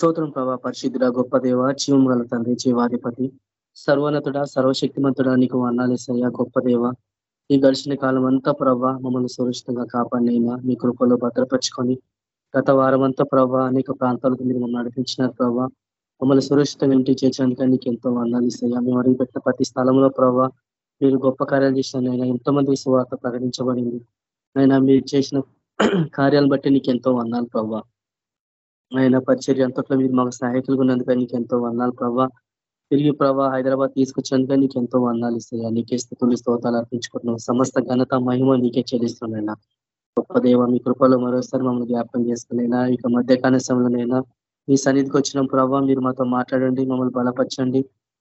స్తోత్రం ప్రభా. పరిశుద్ధుడ గొప్ప దేవ జీవం గల తండ్రి జీవాధిపతి సర్వోన్నతుడ సర్వశక్తిమంతుడా నీకు వర్ణాలేసయ్యా గొప్ప దేవ. ఈ గడిచిన కాలం అంతా ప్రభా మమ్మల్ని సురక్షితంగా కాపాడినైనా మీ కృపలో భద్రపరుచుకొని గత వారం అంతా ప్రభా అనేక ప్రాంతాలకు మీరు మమ్మల్ని నడిపించినారు ప్రభా. మమ్మల్ని సురక్షితంగా ఇంటికి చేర్చడానికి నీకు ఎంతో వర్ణాలేసయ్యా మేము అడుగుపెట్టిన ప్రతి స్థలంలో ప్రభా మీరు గొప్ప కార్యాలు చేసినైనా ఎంతో మంది సువార్త ప్రకటించబడింది. అయినా మీరు చేసిన కార్యాలను బట్టి నీకు ఎంతో వందాలు ప్రభా. ఆయన పరిచర్య అంతట్లో మీరు మాకు సహాయకులుగా ఉన్నందుకు నీకు ఎంతో వర్ణాలు ప్రభావ తిరిగి ప్రభా హైదరాబాద్ తీసుకొచ్చినందుకు నీకు ఎంతో వర్ణాలు ఇస్తాయి నీకే స్థుతులు స్తోతాలు అర్పించుకుంటున్నాం. సమస్త ఘనత మహిమ నీకే చెల్లిస్తున్నాయినా గొప్ప దేవ మీ కృపలో మరోసారి మమ్మల్ని జ్ఞాపకం చేసుకునేనా ఇక మధ్యకాల సమయంలోనైనా మీ సన్నిధికి వచ్చిన ప్రభావ మీరు మాతో మాట్లాడండి మమ్మల్ని బలపరచండి.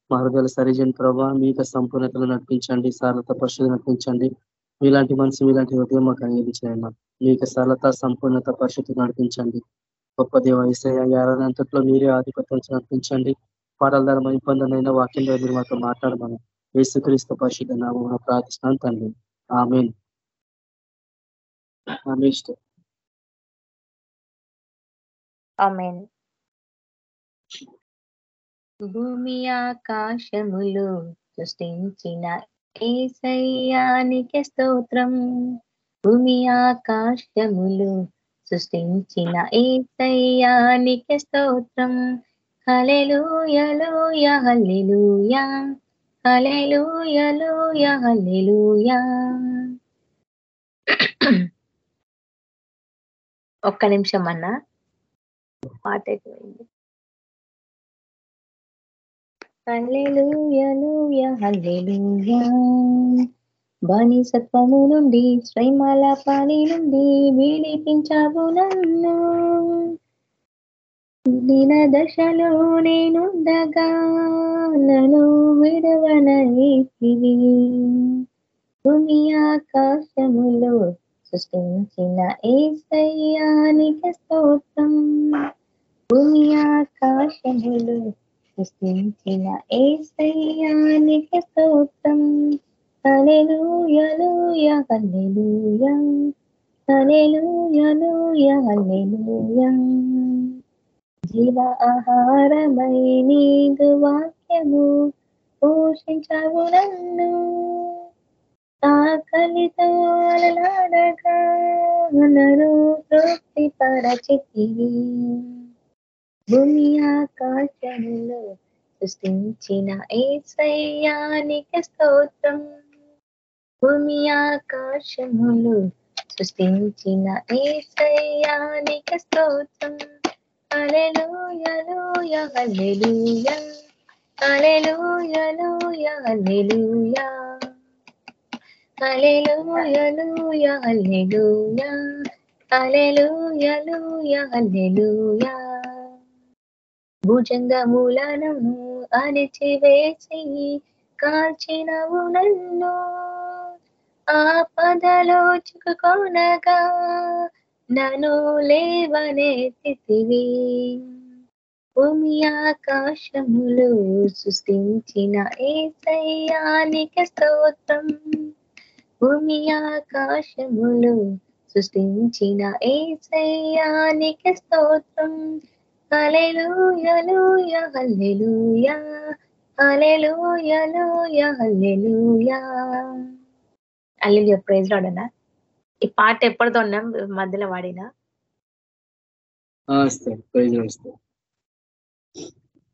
మా హృదయాలు సరిజన్ ప్రభావ యొక్క సంపూర్ణతలు నడిపించండి సరళత పరిశుద్ధి నడిపించండి. మీలాంటి మనసు మీలాంటి హృదయం మాకు అంగీకరించిన మీకు సరళత సంపూర్ణత పరిశుద్ధి నడిపించండి. గొప్ప దేవ అంతట్లో మీరే ఆధిపత్యం నడిపించండి పాటల ద్వారా ఇబ్బందినైనా వాక్యం ద్వారా మీరు మాతో మాట్లాడమని యేసుక్రీస్తు పరిశుద్ధ నామం ప్రార్థిస్తున్నాను తండ్రి. ఆమెన్. భూమి ఆకాశములు సృష్టించిన ఏసయ్యానికి స్తోత్రం. భూమి ఆకాశములు సృష్టించిన ఏసయ్యానికి స్తోత్రం. హలెలుయలుయ హల్లెలూయ. హలెలుయలుయ హల్లెలూయ. ఒక్క నిమిషం అన్నా. పాట అయిపోయింది. హల్లెలూయలుయ హల్లెలూయ. బానిసత్వము నుండి శ్రైమాల పాలి నుండి విడిపించావు నన్ను. దిన దశలో నేనుండగా నన్ను విడవనైతివి. భూమి ఆకాశములో సృష్టించిన ఏసయ్యానికి స్తోత్రం. భూమి ఆకాశములు సృష్టించిన ఏసయ్యానికి స్తోత్రం. హల్లెలూయా హల్లెలూయా హల్లెలూయా హల్లెలూయా జీవ ఆహారమై నీదు వాక్యము పోషించవు నన్ను. ఆకలితో అలలాడగా నన్ను తృప్తి పరచితివి. భూమి ఆకాశములో సృష్టించిన ఏసయ్యానికి స్తోత్రం. భూమి ఆకాశములు సృష్టించిన ఏసయ్యానికి స్తోత్రం. అలెలుయలుయ హల్లెలూయ అలెలుయలుయ హల్లెలూయ అలెలుయలుయ హల్లెలూయ. అలెలుయలుయ హల్లెలూయ. భుజంగములను అణిచివేసి కాల్చినవు నన్ను. ఆపదలో చిక్కుకొనగా నన్ను లేవనెత్తివి భూమి ఆకాశములు సృష్టించిన ఏసయ్యానికి స్తోత్రం? భూమి ఆకాశములు సృష్టించిన ఏసయ్యానికి స్తోత్రం? హల్లెలూయలూయ హల్లెలూయ హల్లెలూయలూయ హల్లెలూయ. అల్లు ప్రైజ్ రాడనా ఈ పాట ఎప్పటితో ఉన్నాం మధ్యలో వాడినా?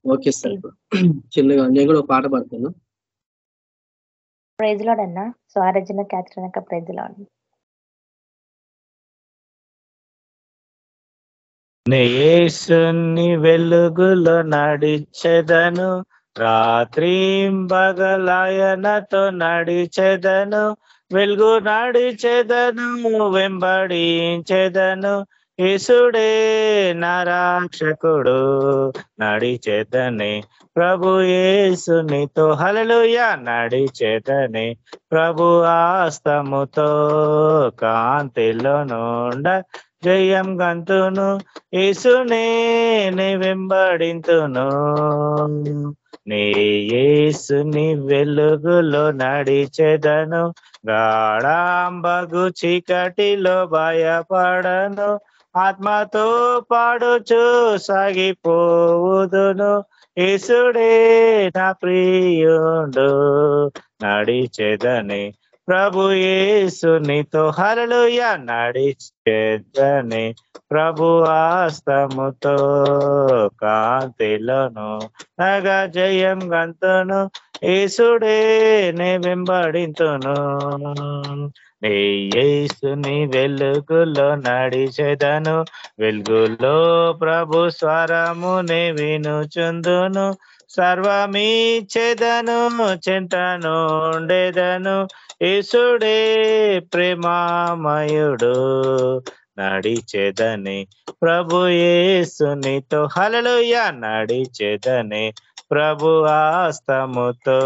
Okay sir. చిన్నగా నేను కూడా పాట పాడతాను ప్రైజ్ లాడ్ అన్న స్వారజన క్యాథరిన్ అక్క ప్రైజ్ లాడ్ నేసుని వెలుగులో నడిచెదను రాత్రి బగలాయనతో నడిచెదను వెలుగు నడిచెదను వెంబడించెదను. ఇసుడే నరాక్షకుడు నడిచేతనే ప్రభు యేసునితో హలలుయ నడిచేతనే ప్రభు ఆస్తముతో కాంతిలో నుండ జయం గంతును. ఇసునే వెంబడింతును. నీ యేసుని వెలుగులో నడిచెదను. గాఢాంబగు చీకటిలో భయపడను. ఆత్మతో పాడుచు సాగిపోవుదును. యేసుడే నా ప్రియుడు నడిచెదని ప్రభు యేసునితో హరలుయ నడిచేదని ప్రభు ఆస్తముతో కాంతిలను నగ జయం గంతును యేసుడే నే వెంబడింతును. నీ యేసుని వెలుగులో నడిచెదను వెలుగులో ప్రభు స్వరమునే వినుచుందును. సర్వమీచెదను చెంతనుండెదను ఈసుడే ప్రేమామయుడు నడిచెదని. ప్రభు ఏసునితో హలలుయ నడిచెదని. ప్రభు ఆస్తముతో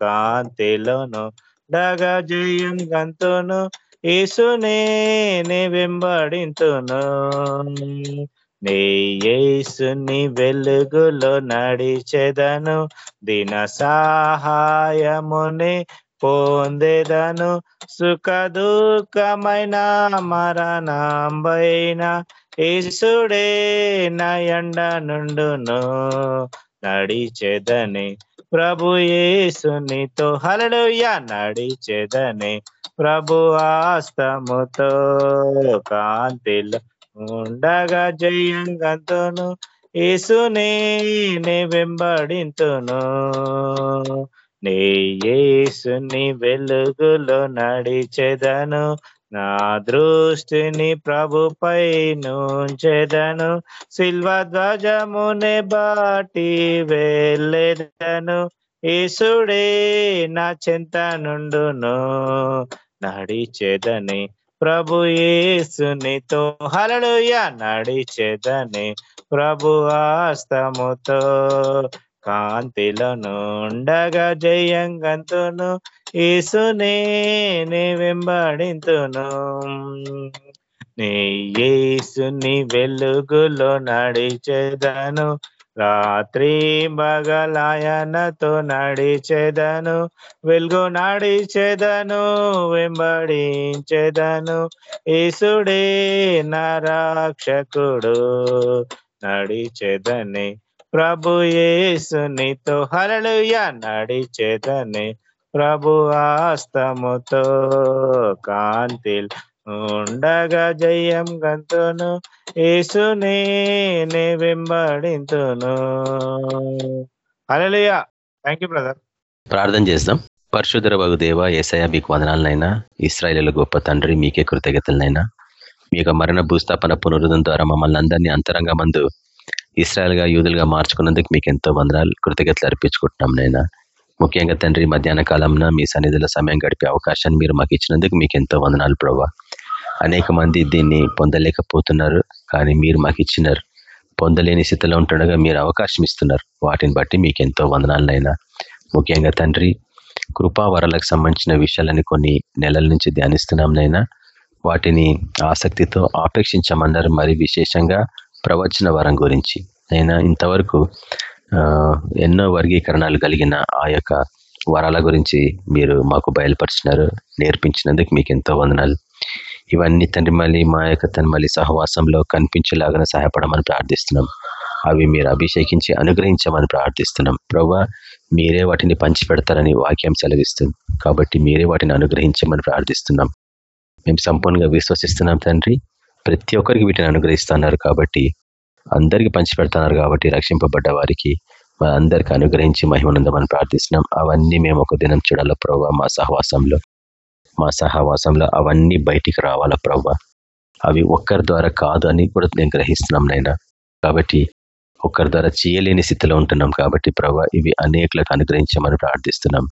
కాంతిలోను డగజయం గంతును ఈసునే వెంబడింతును. నీ యేసుని వెలుగులో నడిచెదను దిన సహాయముని పొందెదను. సుఖ దుఃఖమైన మరణంబైన ఈసుడే నయండ నుండును నడిచెదని. ప్రభు యేసునితో హలలుయ నడిచెదని. ప్రభు ఆస్తముతో కాంతిలో ఉండగా జయంగంతును ఏసునే వెంబడింతును. నీ వెలుగులో నడిచెదను నా దృష్టిని ప్రభుపై నుంచెదను సిల్వ ధ్వజమునే బాటి వెళ్ళెదను. ఈసుడే నా చెంత నుండును నడిచెదని ప్రభు యేసునితో హలలుయ నడిచెదని ప్రభు ఆస్తముతో కాంతిలను ఉండగా జయంగంతును యేసునే వెంబడింతును. నీ యేసుని వెలుగులో నడిచెదను రాత్రి బగలాయనతో నడిచెదను వెలుగు నడిచెదను వెంబడించెదను. ఈసుడే నరాక్షకుడు నడిచెదని. ప్రభు యేసునితో హరళుయ నడిచెదని. ప్రభు ఆస్తముతో కాంతిల్ ఉండగా జయం గంతును ఏసునే వెంబడింతును. హల్లెలూయా. థ్యాంక్ యూ బ్రదర్ ప్రార్థన చేద్దాం. పరశుధర బగు దేవ ఏసయ మీకు వందనాలనైనా ఇస్రాయల గొప్ప తండ్రి మీకే కృతజ్ఞతలనైనా మీ యొక్క మరణ భూస్థాపన పునరుద్ధం ద్వారా మమ్మల్ని అందరినీ అంతరంగ మందు ఇస్రాయల్గా యూదులుగా మార్చుకున్నందుకు మీకు ఎంతో వందనాలు కృతజ్ఞతలు అర్పించుకుంటున్నాం నైనా ముఖ్యంగా తండ్రి మధ్యాహ్న కాలంలో మీ సన్నిధిలో సమయం గడిపే అవకాశాన్ని మీరు మాకు ఇచ్చినందుకు మీకు ఎంతో వందనాలు ప్రభావ అనేక మంది దీన్ని పొందలేకపోతున్నారు కానీ మీరు మాకు ఇచ్చినారు. పొందలేని స్థితిలో ఉంటుండగా మీరు అవకాశం ఇస్తున్నారు. వాటిని బట్టి మీకు ఎంతో వందనాలనైనా. ముఖ్యంగా తండ్రి కృపావరాలకు సంబంధించిన విషయాలని కొన్ని నెలల నుంచి ధ్యానిస్తున్నాం నైనా వాటిని ఆసక్తితో ఆపేక్షించమన్నారు. మరి విశేషంగా ప్రవచన వరం గురించి. అయినా ఇంతవరకు ఎన్నో వర్గీకరణాలు కలిగిన ఆ యొక్క వరాల గురించి మీరు మాకు బయలుపరిచినారు. నేర్పించినందుకు మీకు ఎంతో వందనాలు. ఇవన్నీ తండ్రి మళ్ళీ మా యొక్క తన మళ్ళీ సహవాసంలో కనిపించేలాగా సహాయపడమని ప్రార్థిస్తున్నాం. అవి మీరు అభిషేకించి అనుగ్రహించమని ప్రార్థిస్తున్నాం. ప్రభా మీరే వాటిని పంచిపెడతారని వాక్యం సెలవిస్తుంది. కాబట్టి మీరే వాటిని అనుగ్రహించమని ప్రార్థిస్తున్నాం. మేము సంపూర్ణంగా విశ్వసిస్తున్నాం తండ్రి. ప్రతి ఒక్కరికి వీటిని అనుగ్రహిస్తున్నారు కాబట్టి అందరికీ పంచిపెడుతున్నారు కాబట్టి రక్షింపబడ్డ వారికి అందరికి అనుగ్రహించి మహిమనందమని ప్రార్థిస్తున్నాం. అవన్నీ మేము ఒక దినం చూడాలి ప్రభావ మా సహవాసంలో. మా సహవాసంలో అవన్నీ బయటికి రావాలా ప్రవ్వ? అవి ఒక్కరి ద్వారా కాదు అని కూడా నేను గ్రహిస్తున్నాం నైనా కాబట్టి ఒక్కరి ద్వారా చేయలేని స్థితిలో ఉంటున్నాం కాబట్టి ప్రభా ఇవి అనేకులకు అనుగ్రహించమని ప్రార్థిస్తున్నాం.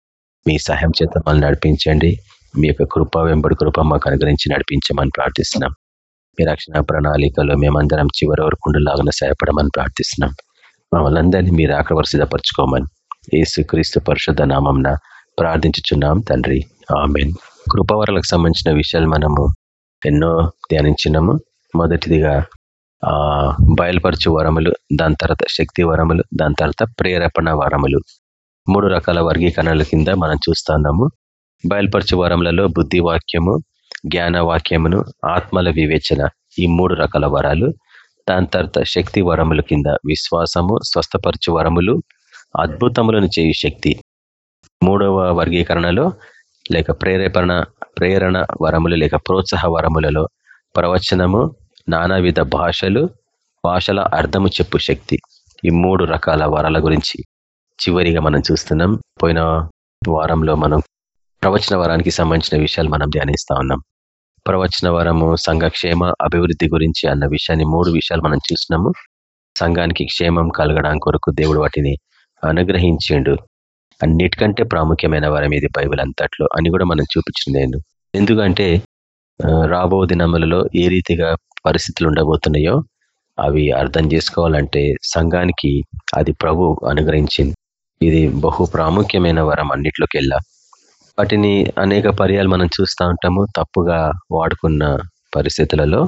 మీ సహాయం చేత మనల్ని నడిపించండి. మీ యొక్క కృప వెంబడి కృప మాకు అనుగ్రహించి నడిపించమని ప్రార్థిస్తున్నాం. మీ రక్షణ ప్రణాళికలో మేమందరం చివరి వరకు లాగా సహాయపడమని ప్రార్థిస్తున్నాం. మమ్మల్ని అందరినీ మీరు ఆకలి సిద్ధపరచుకోమని ఏసు క్రీస్తు పరిశుద్ధ నామంన ప్రార్థించుచున్నాం తండ్రి. ఆమెన్. కృపవరాలకు సంబంధించిన విషయాలు మనము ఎన్నో ధ్యానించినాము. మొదటిదిగా ఆ బయలుపరచు వరములు దాని తర్వాత శక్తి వరములు దాని తర్వాత ప్రేరేపణ వరములు. మూడు రకాల వర్గీకరణల కింద మనం చూస్తున్నాము బయలుపరచు వరములలో బుద్ధి వాక్యము జ్ఞాన వాక్యమును ఆత్మల వివేచన ఈ మూడు రకాల వరాలు. దాని తర్వాత శక్తి వరముల కింద విశ్వాసము స్వస్థపరచు వరములు అద్భుతములను చేయు శక్తి. మూడవ వర్గీకరణలో లేక ప్రేరేపణ ప్రేరణ వరములు లేక ప్రోత్సాహ వరములలో ప్రవచనము నానావిధ భాషలు భాషల అర్థము చెప్పు శక్తి. ఈ మూడు రకాల వరాల గురించి చివరిగా మనం చూస్తున్నాం. పోయిన వారంలో మనం ప్రవచన వరానికి సంబంధించిన విషయాలు మనం ధ్యానిస్తా ఉన్నాం. ప్రవచన వరము సంఘక్షేమ అభివృద్ధి గురించి అన్న విషయాన్ని మూడు విషయాలు మనం చూసినాము. సంఘానికి క్షేమం కలగడానికి కొరకు దేవుడు వాటిని అనుగ్రహించిండు. అన్నిటికంటే ప్రాముఖ్యమైన వరం ఇది బైబిల్ అంతట్లో అని కూడా మనం చూపించింది నేను. ఎందుకంటే రాబో దినములలో ఏ రీతిగా పరిస్థితులు ఉండబోతున్నాయో అవి అర్థం చేసుకోవాలంటే సంఘానికి అది ప్రభు అనుగ్రహించింది. ఇది బహు ప్రాముఖ్యమైన వరం అన్నిట్లోకి వెళ్ళా వాటిని అనేక పర్యాలు మనం చూస్తూ ఉంటాము తప్పుగా వాడుకున్న పరిస్థితులలో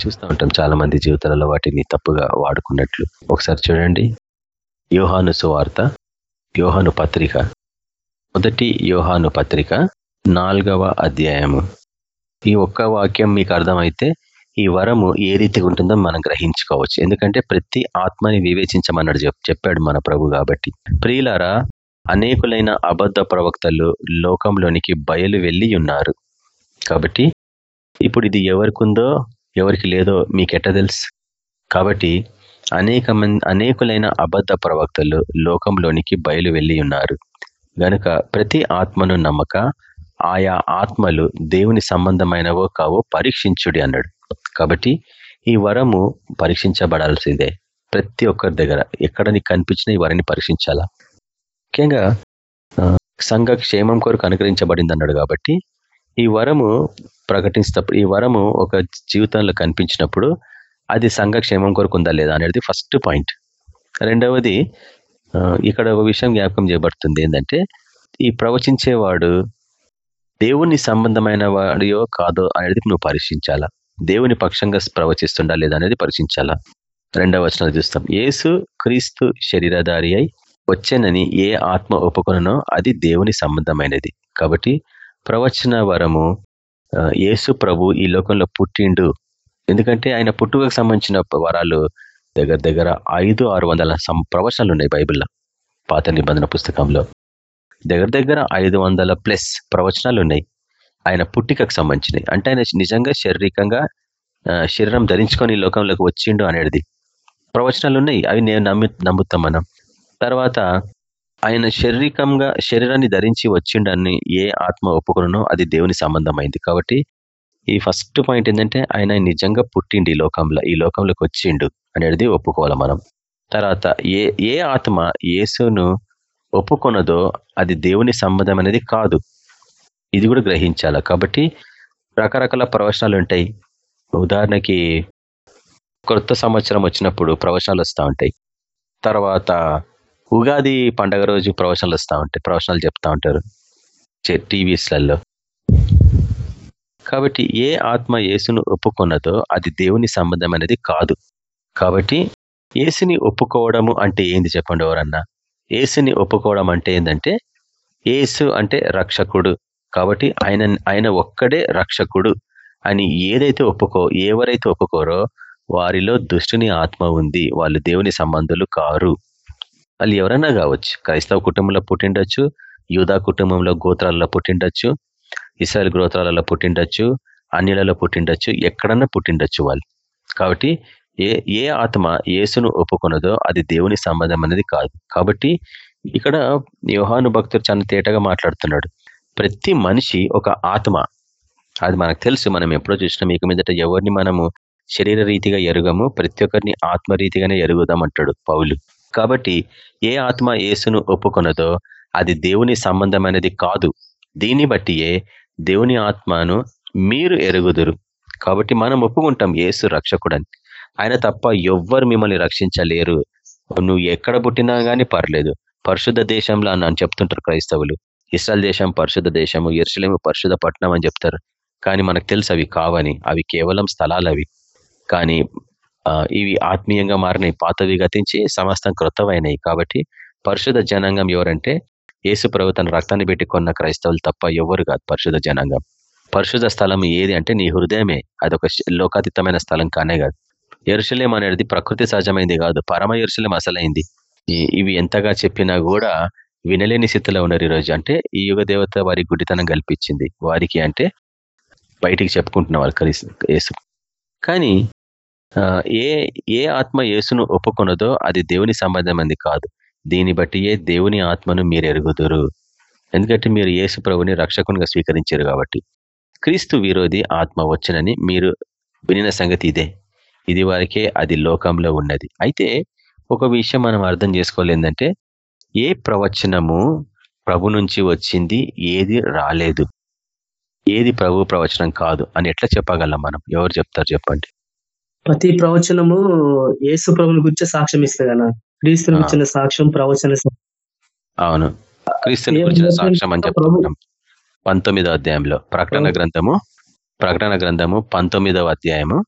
చూస్తూ ఉంటాం చాలా మంది జీవితాలలో వాటిని తప్పుగా వాడుకున్నట్లు. ఒకసారి చూడండి. యోహాను సువార్త యోహాను పత్రిక. మొదటి యోహాను పత్రిక నాలుగవ అధ్యాయము. ఈ ఒక్క వాక్యం మీకు అర్థమైతే ఈ వరము ఏ రీతిగా ఉంటుందో మనం గ్రహించుకోవచ్చు. ఎందుకంటే ప్రతి ఆత్మని వివేచించమన్నాడు చెప్పాడు మన ప్రభు కాబట్టి. ప్రియులారా అనేకులైన అబద్ధ ప్రవక్తలు లోకంలోనికి బయలు వెళ్ళి ఉన్నారు. కాబట్టి ఇప్పుడు ఇది ఎవరికి ఉందో ఎవరికి లేదో మీకెట్ట తెలుసు? కాబట్టి అనేక మంది అనేకులైన అబద్ధ ప్రవక్తలు లోకంలోనికి బయలు వెళ్ళి ఉన్నారు. గనుక ప్రతి ఆత్మను నమ్మక ఆయా ఆత్మలు దేవుని సంబంధమైనవో కావో పరీక్షించుడి అన్నాడు. కాబట్టి ఈ వరము పరీక్షించబడాల్సిందే. ప్రతి ఒక్కరి దగ్గర ఎక్కడ నీకు కనిపించిన ఈ వరని పరీక్షించాలా? ముఖ్యంగా సంఘ క్షేమం కొరకు అనుగ్రహించబడింది అన్నాడు కాబట్టి ఈ వరము ప్రకటించినప్పుడు ఈ వరము ఒక జీవితంలో కనిపించినప్పుడు అది సంఘక్షేమం కోరుకుందా కొరకు ఉందా లేదా అనేది ఫస్ట్ పాయింట్ రెండవది ఇక్కడ ఒక విషయం జ్ఞాపకం చేయబడుతుంది ఏంటంటే ఈ ప్రవచించేవాడు దేవుని సంబంధమైన వాడియో కాదో అనేది నువ్వు పరీక్షించాలా? దేవుని పక్షంగా ప్రవచిస్తుండా లేదా అనేది పరీక్షించాలా? రెండవ వచనాలు చూస్తాం. ఏసు క్రీస్తు శరీరధారి అయి వచ్చానని ఏ ఆత్మ ఒప్పుకొనో అది దేవుని సంబంధమైనది. కాబట్టి ప్రవచన వరము యేసు ప్రభు ఈ లోకంలో పుట్టిండు ఎందుకంటే ఆయన పుట్టుకకు సంబంధించిన వరాలు దగ్గర దగ్గర ఐదు ఆరు వందల ప్రవచనాలు ఉన్నాయి బైబిల్లో పాత నిబంధన పుస్తకంలో. దగ్గర దగ్గర ఐదు వందల ప్లస్ ప్రవచనాలు ఉన్నాయి. ఆయన పుట్టికకు సంబంధించినవి అంటే ఆయన నిజంగా శారీరకంగా శరీరం ధరించుకొని లోకంలోకి వచ్చిండు అనేది ప్రవచనాలు ఉన్నాయి అవి నేను నమ్మి నమ్ముతాం మనం. తర్వాత ఆయన శారీరకంగా శరీరాన్ని ధరించి వచ్చిండని ఏ ఆత్మ ఒప్పుకునో అది దేవుని సంబంధమైంది. కాబట్టి ఈ ఫస్ట్ పాయింట్ ఏంటంటే ఆయన నిజంగా పుట్టిండి ఈ లోకంలో ఈ లోకంలోకి వచ్చిండు అనేది ఒప్పుకోవాలి మనం. తర్వాత ఏ ఏ ఆత్మ యేసును ఒప్పుకొనదో అది దేవుని సంబంధం అనేది కాదు. ఇది కూడా గ్రహించాల. కాబట్టి రకరకాల ప్రవచనాలు ఉంటాయి. ఉదాహరణకి కొత్త సంవత్సరం వచ్చినప్పుడు ప్రవచనాలు వస్తూ ఉంటాయి. తర్వాత ఉగాది పండగ రోజు ప్రవచనాలు వస్తూ ఉంటాయి. ప్రవచనాలు చెప్తా ఉంటారు. టీవీస్లలో. కాబట్టి ఏ ఆత్మ యేసును ఒప్పుకున్నదో అది దేవుని సంబంధం అనేది కాదు. కాబట్టి ఏసుని ఒప్పుకోవడము అంటే ఏంది చెప్పండి ఎవరన్నా? ఏసుని ఒప్పుకోవడం అంటే ఏంటంటే ఏసు అంటే రక్షకుడు. కాబట్టి ఆయన ఆయన ఒక్కడే రక్షకుడు అని ఏదైతే ఒప్పుకో ఎవరైతే ఒప్పుకోరో వారిలో దుష్టుని ఆత్మ ఉంది. వాళ్ళు దేవుని సంబంధులు కారు. వాళ్ళు ఎవరైనా కావచ్చు. క్రైస్తవ కుటుంబంలో పుట్టిండొచ్చు యూదా కుటుంబంలో గోత్రాలలో పుట్టిండొచ్చు ఇస్రాయల్ గోత్రాలలో పుట్టిండొచ్చు అన్యులలో పుట్టిండొచ్చు ఎక్కడన్నా పుట్టిండొచ్చు వాళ్ళు. కాబట్టి ఏ ఏ ఆత్మ యేసును ఒప్పుకున్నదో అది దేవుని సంబంధం అనేది కాదు. కాబట్టి ఇక్కడ యోహాను భక్తుడు చాలా తేటగా మాట్లాడుతున్నాడు. ప్రతి మనిషి ఒక ఆత్మ. అది మనకు తెలుసు మనం ఎప్పుడో చూసినాం ఇక మీదట ఎవరిని మనము శరీర రీతిగా ఎరుగము ప్రతి ఒక్కరిని ఆత్మరీతిగానే ఎరుగుదామంటాడు ఎరుగుదాం అంటాడు పౌలు. కాబట్టి ఏ ఆత్మ యేసును ఒప్పుకున్నదో అది దేవుని సంబంధం అనేది కాదు. దీన్ని బట్టియే దేవుని ఆత్మను మీరు ఎరుగుదురు. కాబట్టి మనం ఒప్పుకుంటాం ఏసు రక్షకుడని. ఆయన తప్ప ఎవ్వరు మిమ్మల్ని రక్షించలేరు. నువ్వు ఎక్కడ పుట్టినా కానీ పర్లేదు. పరిశుద్ధ దేశంలో అని చెప్తుంటారు క్రైస్తవులు. ఇస్రాయల్ దేశం పరిశుద్ధ దేశము ఎరుసలేము పరిశుద్ధ పట్టణం అని చెప్తారు. కానీ మనకు తెలుసు అవి కావని. అవి కేవలం స్థలాలు అవి. కానీ ఇవి ఆత్మీయంగా మారినాయి పాతవి గతించి సమస్తం క్రొత్తవైనాయి కాబట్టి పరిశుద్ధ జనాంగం ఎవరంటే యేసు ప్రభు తన రక్తాన్ని పెట్టి కొన్న క్రైస్తవులు తప్ప ఎవరు కాదు పరిశుద్ధ జనాంగం. పరిశుద్ధ స్థలం ఏది అంటే నీ హృదయమే. అదొక శ- లోకాతీతమైన స్థలం కానే కాదు. ఎరుశలేం అనేది ప్రకృతి సహజమైంది కాదు. పరమ ఎరుశలేం అసలైంది. ఇవి ఎంతగా చెప్పినా కూడా వినలేని స్థితిలో ఉన్నారు ఈరోజు. అంటే ఈ యుగ దేవత వారి గుడితనం కల్పించింది. వారికి అంటే బయటికి చెప్పుకుంటున్న వాళ్ళు క్రీస్తు యేసు. కానీ ఏ ఏ ఆత్మ యేసును ఒప్పుకొనదో అది దేవుని సంబంధమైంది కాదు. దీన్ని బట్టి ఏ దేవుని ఆత్మను మీరు ఎరుగుదురు. ఎందుకంటే మీరు యేసు ప్రభుని రక్షకునిగా స్వీకరించారు కాబట్టి. క్రీస్తు విరోధి ఆత్మ వచ్చనని మీరు వినిన సంగతి ఇదే. ఇది వరకే అది లోకంలో ఉన్నది. అయితే ఒక విషయం మనం అర్థం చేసుకోవాలి ఏంటంటే ఏ ప్రవచనము ప్రభు నుంచి వచ్చింది ఏది రాలేదు. ఏది ప్రభు ప్రవచనం కాదు అని ఎట్లా చెప్పగలం మనం? ఎవరు చెప్తారు చెప్పండి. ప్రతి ప్రవచనము యేసు ప్రభుని గురించి సాక్ష్యం ఇస్తుంది కదా. క్రీస్తుని ఆ. ఇచ్చిన సాక్ష్యం ప్రవచన. అవును. క్రీస్తుని గురించిన ప్రవచనం సాక్ష్యం అని. చెప్తున్నాం పంతొమ్మిదో అధ్యాయంలో ప్రకటన. గ్రంథము ప్రకటన గ్రంథము పంతొమ్మిదవ అధ్యాయము.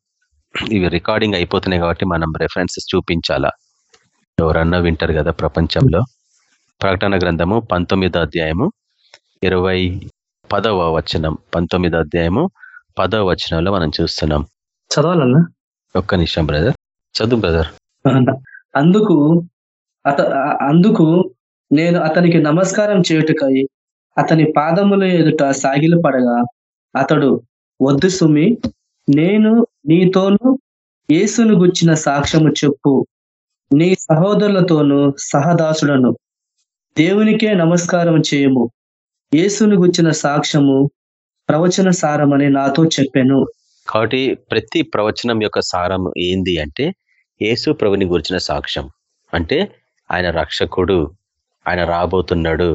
ఇవి రికార్డింగ్ అయిపోతున్నాయి కాబట్టి మనం రెఫరెన్సెస్ చూపించాలా? ఎవరన్నా వింటారు కదా ప్రపంచంలో? ప్రకటన గ్రంథము పంతొమ్మిదో అధ్యాయము ఇరవై పదవ వచనం. పంతొమ్మిదో అధ్యాయము పదవ వచనంలో మనం చూస్తున్నాం. చదవాలన్నా? ఒక్క నిమిషం బ్రదర్ చదువు బ్రదర్ అందుకు అత అందుకు నేను అతనికి నమస్కారం చేయుటకై అతని పాదముల ఎదుట సాగిలు పడగా అతడు వద్దు సుమి నేను నీతోను యేసును గుచ్చిన సాక్ష్యము చెప్పు. నీ సహోదరులతోనూ సహదాసుడను. దేవునికే నమస్కారం చేయము. యేసును గుచ్చిన సాక్ష్యము ప్రవచన సారమని నాతో చెప్పాను. కాబట్టి ప్రతి ప్రవచనం యొక్క సారం ఏంది అంటే యేసు ప్రభుని గురించిన సాక్ష్యం. అంటే ఆయన రక్షకుడు ఆయన రాబోతున్నాడు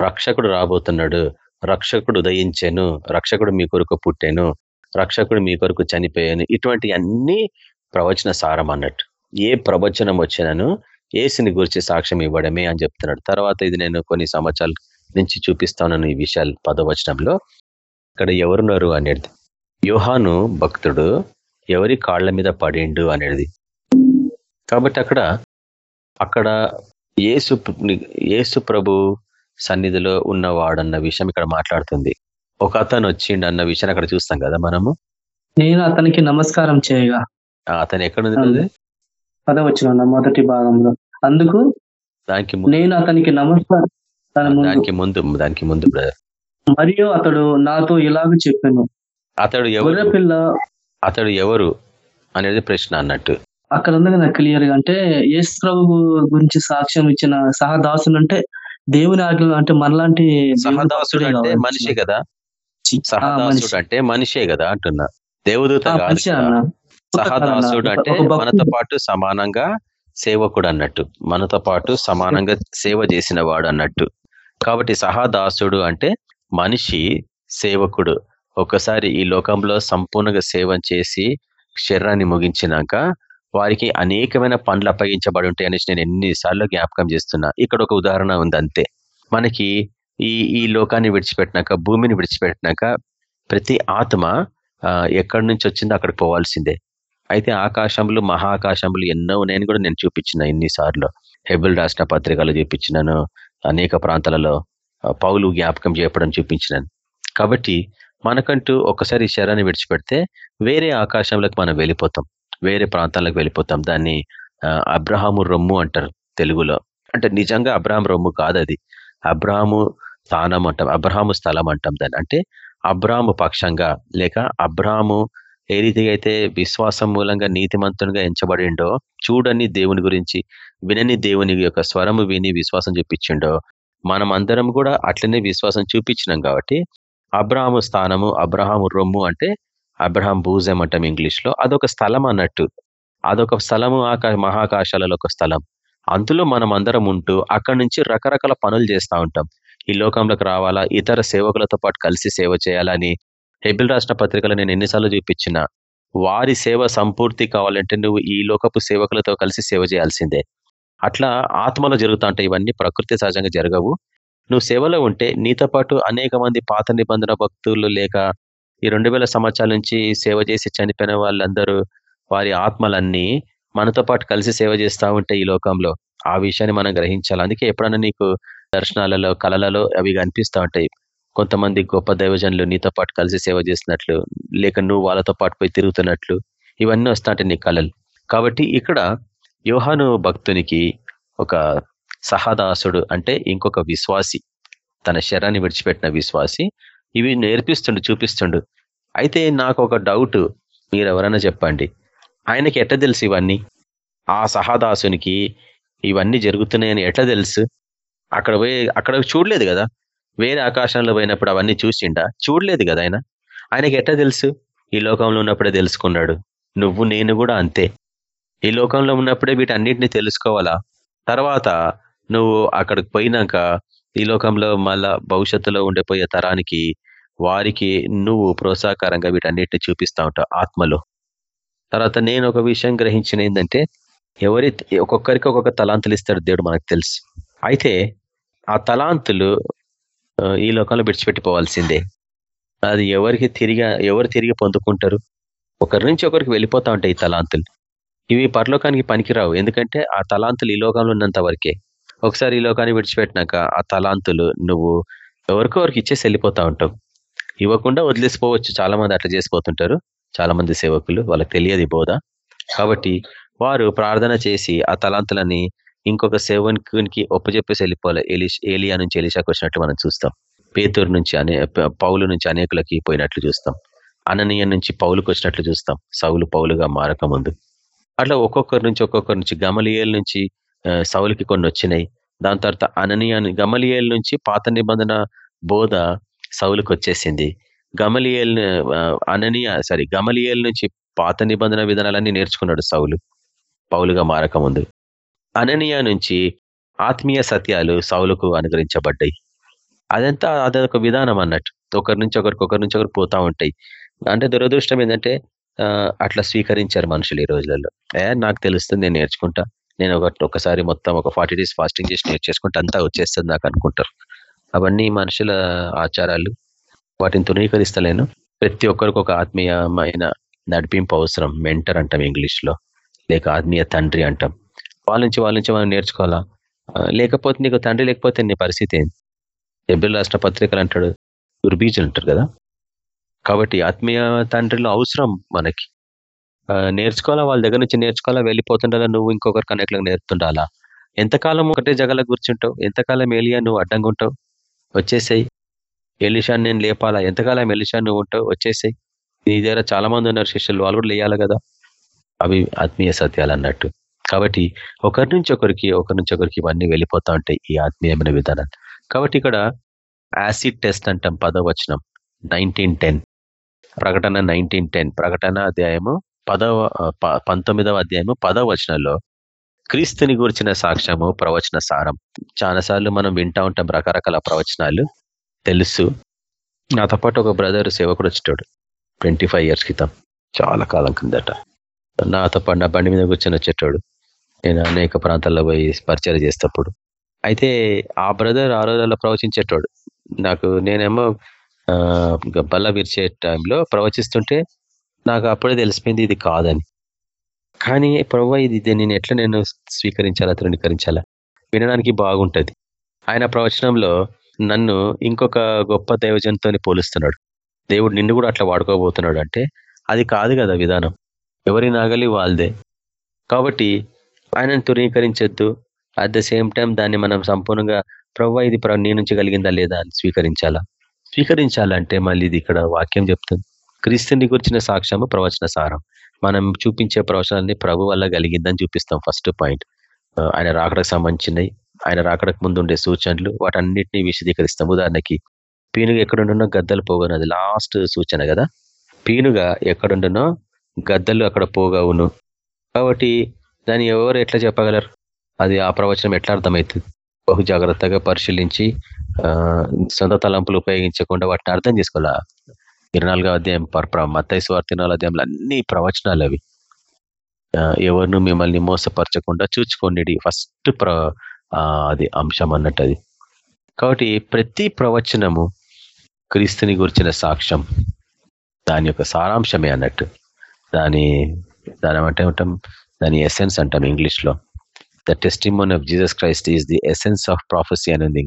రక్షకుడు రాబోతున్నాడు రక్షకుడు ఉదయించాను రక్షకుడు మీ కొరకు పుట్టాను రక్షకుడు మీ కొరకు చనిపోయాను. ఇటువంటి అన్ని ప్రవచన సారం అన్నట్టు. ఏ ప్రవచనం వచ్చినను ఏసుని గురించి సాక్ష్యం ఇవ్వడమే అని చెప్తున్నాడు. తర్వాత ఇది నేను కొన్ని సంవత్సరాల నుంచి చూపిస్తాను ఈ విషయాలు పదవచనంలో. ఇక్కడ ఎవరున్నారు అనేది. యోహాను భక్తుడు ఎవరి కాళ్ళ మీద పడిండు అనేది. కాబట్టి అక్కడ అక్కడ యేసు యేసు ప్రభు సన్నిధిలో ఉన్నవాడన్న విషయం ఇక్కడ మాట్లాడుతుంది. ఒక అతను వచ్చిండు అన్న విషయాన్ని అక్కడ చూస్తాం కదా మనము? నేను అతనికి నమస్కారం చేయగా. అతను ఎక్కడ పదవచ్చిన మొదటి భాగంలో. అందుకు దానికి నేను అతనికి నమస్కారం దానికి ముందు దానికి ముందు బ్రదర్. మరియు అతడు నాతో ఇలాగ చెప్పాను. అతడు ఎవరు? పిల్ల అతడు ఎవరు? అనేది ప్రశ్న అన్నట్టు. అక్కడ ఉంది కదా క్లియర్గా అంటే యేసు ప్రభు గురించి సాక్ష్యం ఇచ్చిన సహదాసుడు అంటే దేవుని ఆజ్ఞ అంటే మనలాంటి సహదాసుడు అంటే. మనిషి కదా సహదాసుడు. అంటే మనిషే కదా అంటున్నా దేవదూత. అన్న సహదాసుడు అంటే. మనతో పాటు సమానంగా సేవకుడు అన్నట్టు మనతో పాటు సమానంగా సేవ చేసిన వాడు అన్నట్టు కాబట్టి సహదాసుడు అంటే మనిషి సేవకుడు ఒకసారి ఈ లోకంలో సంపూర్ణంగా సేవ చేసి శరీరాన్ని ముగించినాక వారికి అనేకమైన పనులు అప్పగించబడి ఉంటాయి అనేసి నేను ఎన్నిసార్లు జ్ఞాపకం చేస్తున్నా. ఇక్కడ ఒక ఉదాహరణ ఉంది అంతే మనకి ఈ ఈ లోకాన్ని విడిచిపెట్టినాక భూమిని విడిచిపెట్టినాక ప్రతి ఆత్మ ఎక్కడి నుంచి వచ్చిందో అక్కడికి పోవాల్సిందే. అయితే ఆకాశంలో మహాకాశంలో ఎన్నో ఉన్నాయని కూడా నేను చూపించిన ఎన్నిసార్లు. హెబుల్ రాసిన పత్రికలు చూపించినాను అనేక ప్రాంతాలలో పౌలు జ్ఞాపకం చేయడం చూపించినాను. కాబట్టి మనకంటూ ఒకసారి శరాన్ని విడిచిపెడితే వేరే ఆకాశంలోకి మనం వెళ్ళిపోతాం. వేరే ప్రాంతాలకు వెళ్ళిపోతాం. దాన్ని అబ్రహాము రొమ్ము అంటారు తెలుగులో. అంటే నిజంగా అబ్రహాం రొమ్ము కాదు అది అబ్రహాము స్థానం అంటాం అబ్రహాము స్థలం అంటాం దాన్ని. అంటే అబ్రాము పక్షంగా లేక అబ్రాము ఏ రీతిగా అయితే విశ్వాసం మూలంగా నీతిమంతునిగా ఎంచబడిండో చూడని దేవుని గురించి వినని దేవుని యొక్క స్వరము విని విశ్వాసం చూపించిండో మనం అందరం కూడా అట్లనే విశ్వాసం చూపించినాం కాబట్టి అబ్రాహము స్థానము అబ్రహాము రొమ్ము అంటే అబ్రహాం భూజం అంటాం ఇంగ్లీష్లో అదొక స్థలం అన్నట్టు. అదొక స్థలము ఆకా మహాకాశాలలో ఒక స్థలం. అందులో మనం అందరం ఉంటూ అక్కడి నుంచి రకరకాల పనులు చేస్తూ ఉంటాం. ఈ లోకంలోకి రావాలా? ఇతర సేవకులతో పాటు కలిసి సేవ చేయాలని హెబిల్ రాష్ట్ర పత్రికలో నేను ఎన్నిసార్లు చూపించిన. వారి సేవ సంపూర్తి కావాలంటే నువ్వు ఈ లోకపు సేవకులతో కలిసి సేవ చేయాల్సిందే. అట్లా ఆత్మలో జరుగుతా ఉంటాయి. ఇవన్నీ ప్రకృతి సహజంగా జరగవు. నువ్వు సేవలో ఉంటే నీతో పాటు అనేక మంది పాత నిబంధన భక్తులు లేక ఈ రెండు వేల సంవత్సరాల నుంచి సేవ చేసి చనిపోయిన వాళ్ళందరూ వారి ఆత్మలన్నీ మనతో పాటు కలిసి సేవ చేస్తూ ఉంటాయి ఈ లోకంలో. ఆ విషయాన్ని మనం గ్రహించాలి. అందుకే ఎప్పుడన్నా నీకు దర్శనాలలో కళలలో అవి కనిపిస్తూ ఉంటాయి. కొంతమంది గొప్ప దైవజనులు నీతో పాటు కలిసి సేవ చేసినట్లు లేక నువ్వు వాళ్ళతో పాటు పోయి తిరుగుతున్నట్లు ఇవన్నీ వస్తాంటాయి నీ కళలు. కాబట్టి ఇక్కడ యోహాను భక్తునికి ఒక సహదాసుడు అంటే ఇంకొక విశ్వాసి తన శరాన్ని విడిచిపెట్టిన విశ్వాసి ఇవి నేర్పిస్తుండు చూపిస్తుండు. అయితే నాకు ఒక డౌట్ మీరు ఎవరైనా చెప్పండి. ఆయనకి ఎట్లా తెలుసు ఇవన్నీ? ఆ సహదాసునికి ఇవన్నీ జరుగుతున్నాయని ఎట్లా తెలుసు? అక్కడ పోయి అక్కడ చూడలేదు కదా? వేరే ఆకాశంలో పోయినప్పుడు అవన్నీ చూసిండా? చూడలేదు కదా ఆయన? ఆయనకి ఎట్లా తెలుసు? ఈ లోకంలో ఉన్నప్పుడే తెలుసుకున్నాడు. నువ్వు నేను కూడా అంతే. ఈ లోకంలో ఉన్నప్పుడే వీటన్నిటిని తెలుసుకోవాలా? తర్వాత నువ్వు అక్కడికి పోయినాక ఈ లోకంలో మళ్ళా భవిష్యత్తులో ఉండిపోయే తరానికి వారికి నువ్వు ప్రోత్సాహకరంగా వీటన్నిటిని చూపిస్తా ఉంటావు ఆత్మలో. తర్వాత నేను ఒక విషయం గ్రహించిన ఏంటంటే ఎవరి ఒక్కొక్కరికి ఒక్కొక్క తలాంతులు ఇస్తాడు దేవుడు మనకు తెలుసు. అయితే ఆ తలాంతులు ఈ లోకంలో విడిచిపెట్టిపోవాల్సిందే. అది ఎవరికి తిరిగి ఎవరు తిరిగి పొందుకుంటారు? ఒకరి నుంచి ఒకరికి వెళ్ళిపోతా ఉంటాయి ఈ తలాంతులు. ఇవి పరలోకానికి పనికిరావు. ఎందుకంటే ఆ తలాంతులు ఈ లోకంలో ఉన్నంత వరకే. ఒకసారి ఈ లోకాన్ని విడిచిపెట్టినాక ఆ తలాంతులు నువ్వు ఎవరికో ఎవరికి ఇచ్చేసి వెళ్ళిపోతా ఉంటావు. ఇవ్వకుండా వదిలేసిపోవచ్చు. చాలా మంది అట్లా చేసిపోతుంటారు. చాలా మంది సేవకులు వాళ్ళకి తెలియదు బోధ. కాబట్టి వారు ప్రార్థన చేసి ఆ తలాంతులని ఇంకొక సేవకునికి ఒప్పజెప్పేసి వెళ్ళిపోవాలి ఎలి ఏలియా నుంచి ఎలిషాకి వచ్చినట్లు మనం చూస్తాం. పేతూరు నుంచి అనే పౌలు నుంచి అనేకులకి పోయినట్లు చూస్తాం. అననీయ నుంచి పౌలుకు వచ్చినట్లు చూస్తాం. సౌలు పౌలుగా మారక ముందు అట్లా ఒక్కొక్కరి నుంచి ఒక్కొక్కరి నుంచి గమలియల నుంచి సౌలికి కొన్ని వచ్చినాయి. దాని తర్వాత అననీయ గమలియల్ నుంచి పాత నిబంధన బోధ సౌలుకి వచ్చేసింది. గమలియేల్ అననీయ సారీ గమలియేల్ నుంచి పాత నిబంధన విధానాలన్నీ నేర్చుకున్నాడు సౌలు పౌలుగా మారకముందు అననియా అననీయ నుంచి ఆత్మీయ సత్యాలు సౌలుకు అనుగ్రహించబడ్డాయి. అదంతా అదొక విధానం అన్నట్టు. ఒకరి నుంచి ఒకరికి ఒకరి నుంచి ఒకరు పోతా ఉంటాయి. అంటే దురదృష్టం ఏంటంటే అట్లా స్వీకరించారు మనుషులు ఈ రోజులలో. ఏ నాకు తెలుస్తుంది నేను నేర్చుకుంటా. నేను ఒక ఒకసారి మొత్తం ఒక ఫార్టీ డేస్ ఫాస్టింగ్ చేసి నేర్చేసుకుంటే అంతా వచ్చేస్తుంది నాకు అనుకుంటారు. అవన్నీ మనుషుల ఆచారాలు. వాటిని తునీకరిస్తలేను ప్రతి ఒక్కరికి ఒక ఆత్మీయమైన నడిపింపు అవసరం. మెంటర్ అంటాం ఇంగ్లీష్లో. లేక ఆత్మీయ తండ్రి అంటాం. వాళ్ళ నుంచి వాళ్ళ నుంచి మనం నేర్చుకోవాలా? లేకపోతే నీకు తండ్రి లేకపోతే నీ పరిస్థితి ఏంది? ఎబ్రిల్ రాష్ట్ర పత్రికలు అంటాడు. దుర్బీజులు అంటారు కదా? కాబట్టి ఆత్మీయ తండ్రిలో అవసరం మనకి. నేర్చుకోవాలా? వాళ్ళ దగ్గర నుంచి నేర్చుకోవాలా? వెళ్ళిపోతుండాలా? నువ్వు ఇంకొకరు కనెక్ట్లకు నేర్పుతుండాలా? ఎంతకాలం ఒకటే జగల కూర్చుంటావు? ఎంతకాలం ఏలియా నువ్వు అడ్డంగా ఉంటావు? వచ్చేసాయి. ఎలిషాన్ నేను లేపాలా? ఎంతకాలం ఎలిషాన్ నువ్వు ఉంటావు? వచ్చేసాయి. నీ దగ్గర చాలా మంది ఉన్నారు శిష్యులు. వాళ్ళు కూడా లేయాలి కదా? అవి ఆత్మీయ సత్యాలు అన్నట్టు. కాబట్టి ఒకరి నుంచి ఒకరికి ఒకరి నుంచి ఒకరికి ఇవన్నీ వెళ్ళిపోతా ఉంటాయి ఈ ఆత్మీయమైన విధానం కాబట్టి ఇక్కడ యాసిడ్ టెస్ట్ అంటాం పదవచనం. Nineteen ten. ప్రకటన నైన్టీన్ టెన్. ప్రకటన అధ్యాయము పదవ పంతొమ్మిదవ అధ్యాయము పదవ వచనంలో క్రీస్తుని గురించిన సాక్ష్యము ప్రవచన సారం. చాలాసార్లు మనం వింటా ఉంటాం రకరకాల ప్రవచనాలు. తెలుసు. నాతో పాటు ఒక బ్రదర్ సేవకుడు వచ్చేటాడు. ట్వంటీ ఫైవ్ ఇయర్స్ క్రితం. చాలా కాలం కిందట నాతో పాటు నా బండి మీద కూర్చొని వచ్చేటాడు. నేను అనేక ప్రాంతాల్లో పోయి పరిచయం చేసేటప్పుడు. అయితే ఆ బ్రదర్ ఆ రోజుల్లో ప్రవచించేటోడు. నాకు నేనేమో బల్ల విరిచే టైంలో ప్రవచిస్తుంటే నాకు అప్పుడే తెలిసిపోయింది ఇది కాదని. కానీ ప్రభు ఇది నేను ఎట్లా నేను స్వీకరించాలా తృణీకరించాలా? వినడానికి బాగుంటుంది. ఆయన ప్రవచనంలో నన్ను ఇంకొక గొప్ప దైవజంతో పోలుస్తున్నాడు. దేవుడు నిన్ను కూడా అట్లా వాడుకోబోతున్నాడు అంటే అది కాదు కదా విధానం. ఎవరి నాగలి వాళ్ళదే. కాబట్టి ఆయనను తృణీకరించొద్దు. అట్ ద సేమ్ టైం దాన్ని మనం సంపూర్ణంగా ప్రవ్వ ఇది నీ నుంచి కలిగిందా లేదా అని స్వీకరించాలా? స్వీకరించాలంటే మళ్ళీ ఇది ఇక్కడ వాక్యం చెప్తుంది. క్రీస్తుని గురించిన సాక్ష్యము ప్రవచన సారం. మనం చూపించే ప్రవచనాన్ని ప్రభు వల్ల కలిగిందని చూపిస్తాం ఫస్ట్ పాయింట్. ఆయన రాకడకు సంబంధించినవి ఆయన రాకడకు ముందు ఉండే సూచనలు వాటన్నిటిని విశదీకరిస్తాం. ఉదాహరణకి పీనుగా ఎక్కడుండునో గద్దలు పోగను అది లాస్ట్ సూచన కదా. పీనుగా ఎక్కడుండునో గద్దలు అక్కడ పోగవును. కాబట్టి దాన్ని ఎవరు ఎట్లా చెప్పగలరు? అది ఆ ప్రవచనం ఎట్లా అర్థమవుతుంది? బహు జాగ్రత్తగా పరిశీలించి సొంత తలంపులు ఉపయోగించకుండా వాటిని అర్థం చేసుకోవాలా? ఇరవై నాలుగో అధ్యాయం మత్తైసు వార్త నాలుగు అధ్యాయంలో అన్ని ప్రవచనాలు అవి. ఎవరిను మిమ్మల్ని మోసపరచకుండా చూచుకోండి ఫస్ట్ ప్ర అది అంశం అన్నట్టు అది. కాబట్టి ప్రతి ప్రవచనము క్రీస్తుని గురించిన సాక్ష్యం. దాని యొక్క సారాంశమే అన్నట్టు. దాని దాని అంటే ఉంటాం దాని ఎసెన్స్ అంటాం ఇంగ్లీష్లో. The testimony of Jesus Christ is the essence of prophecy అని ఉంది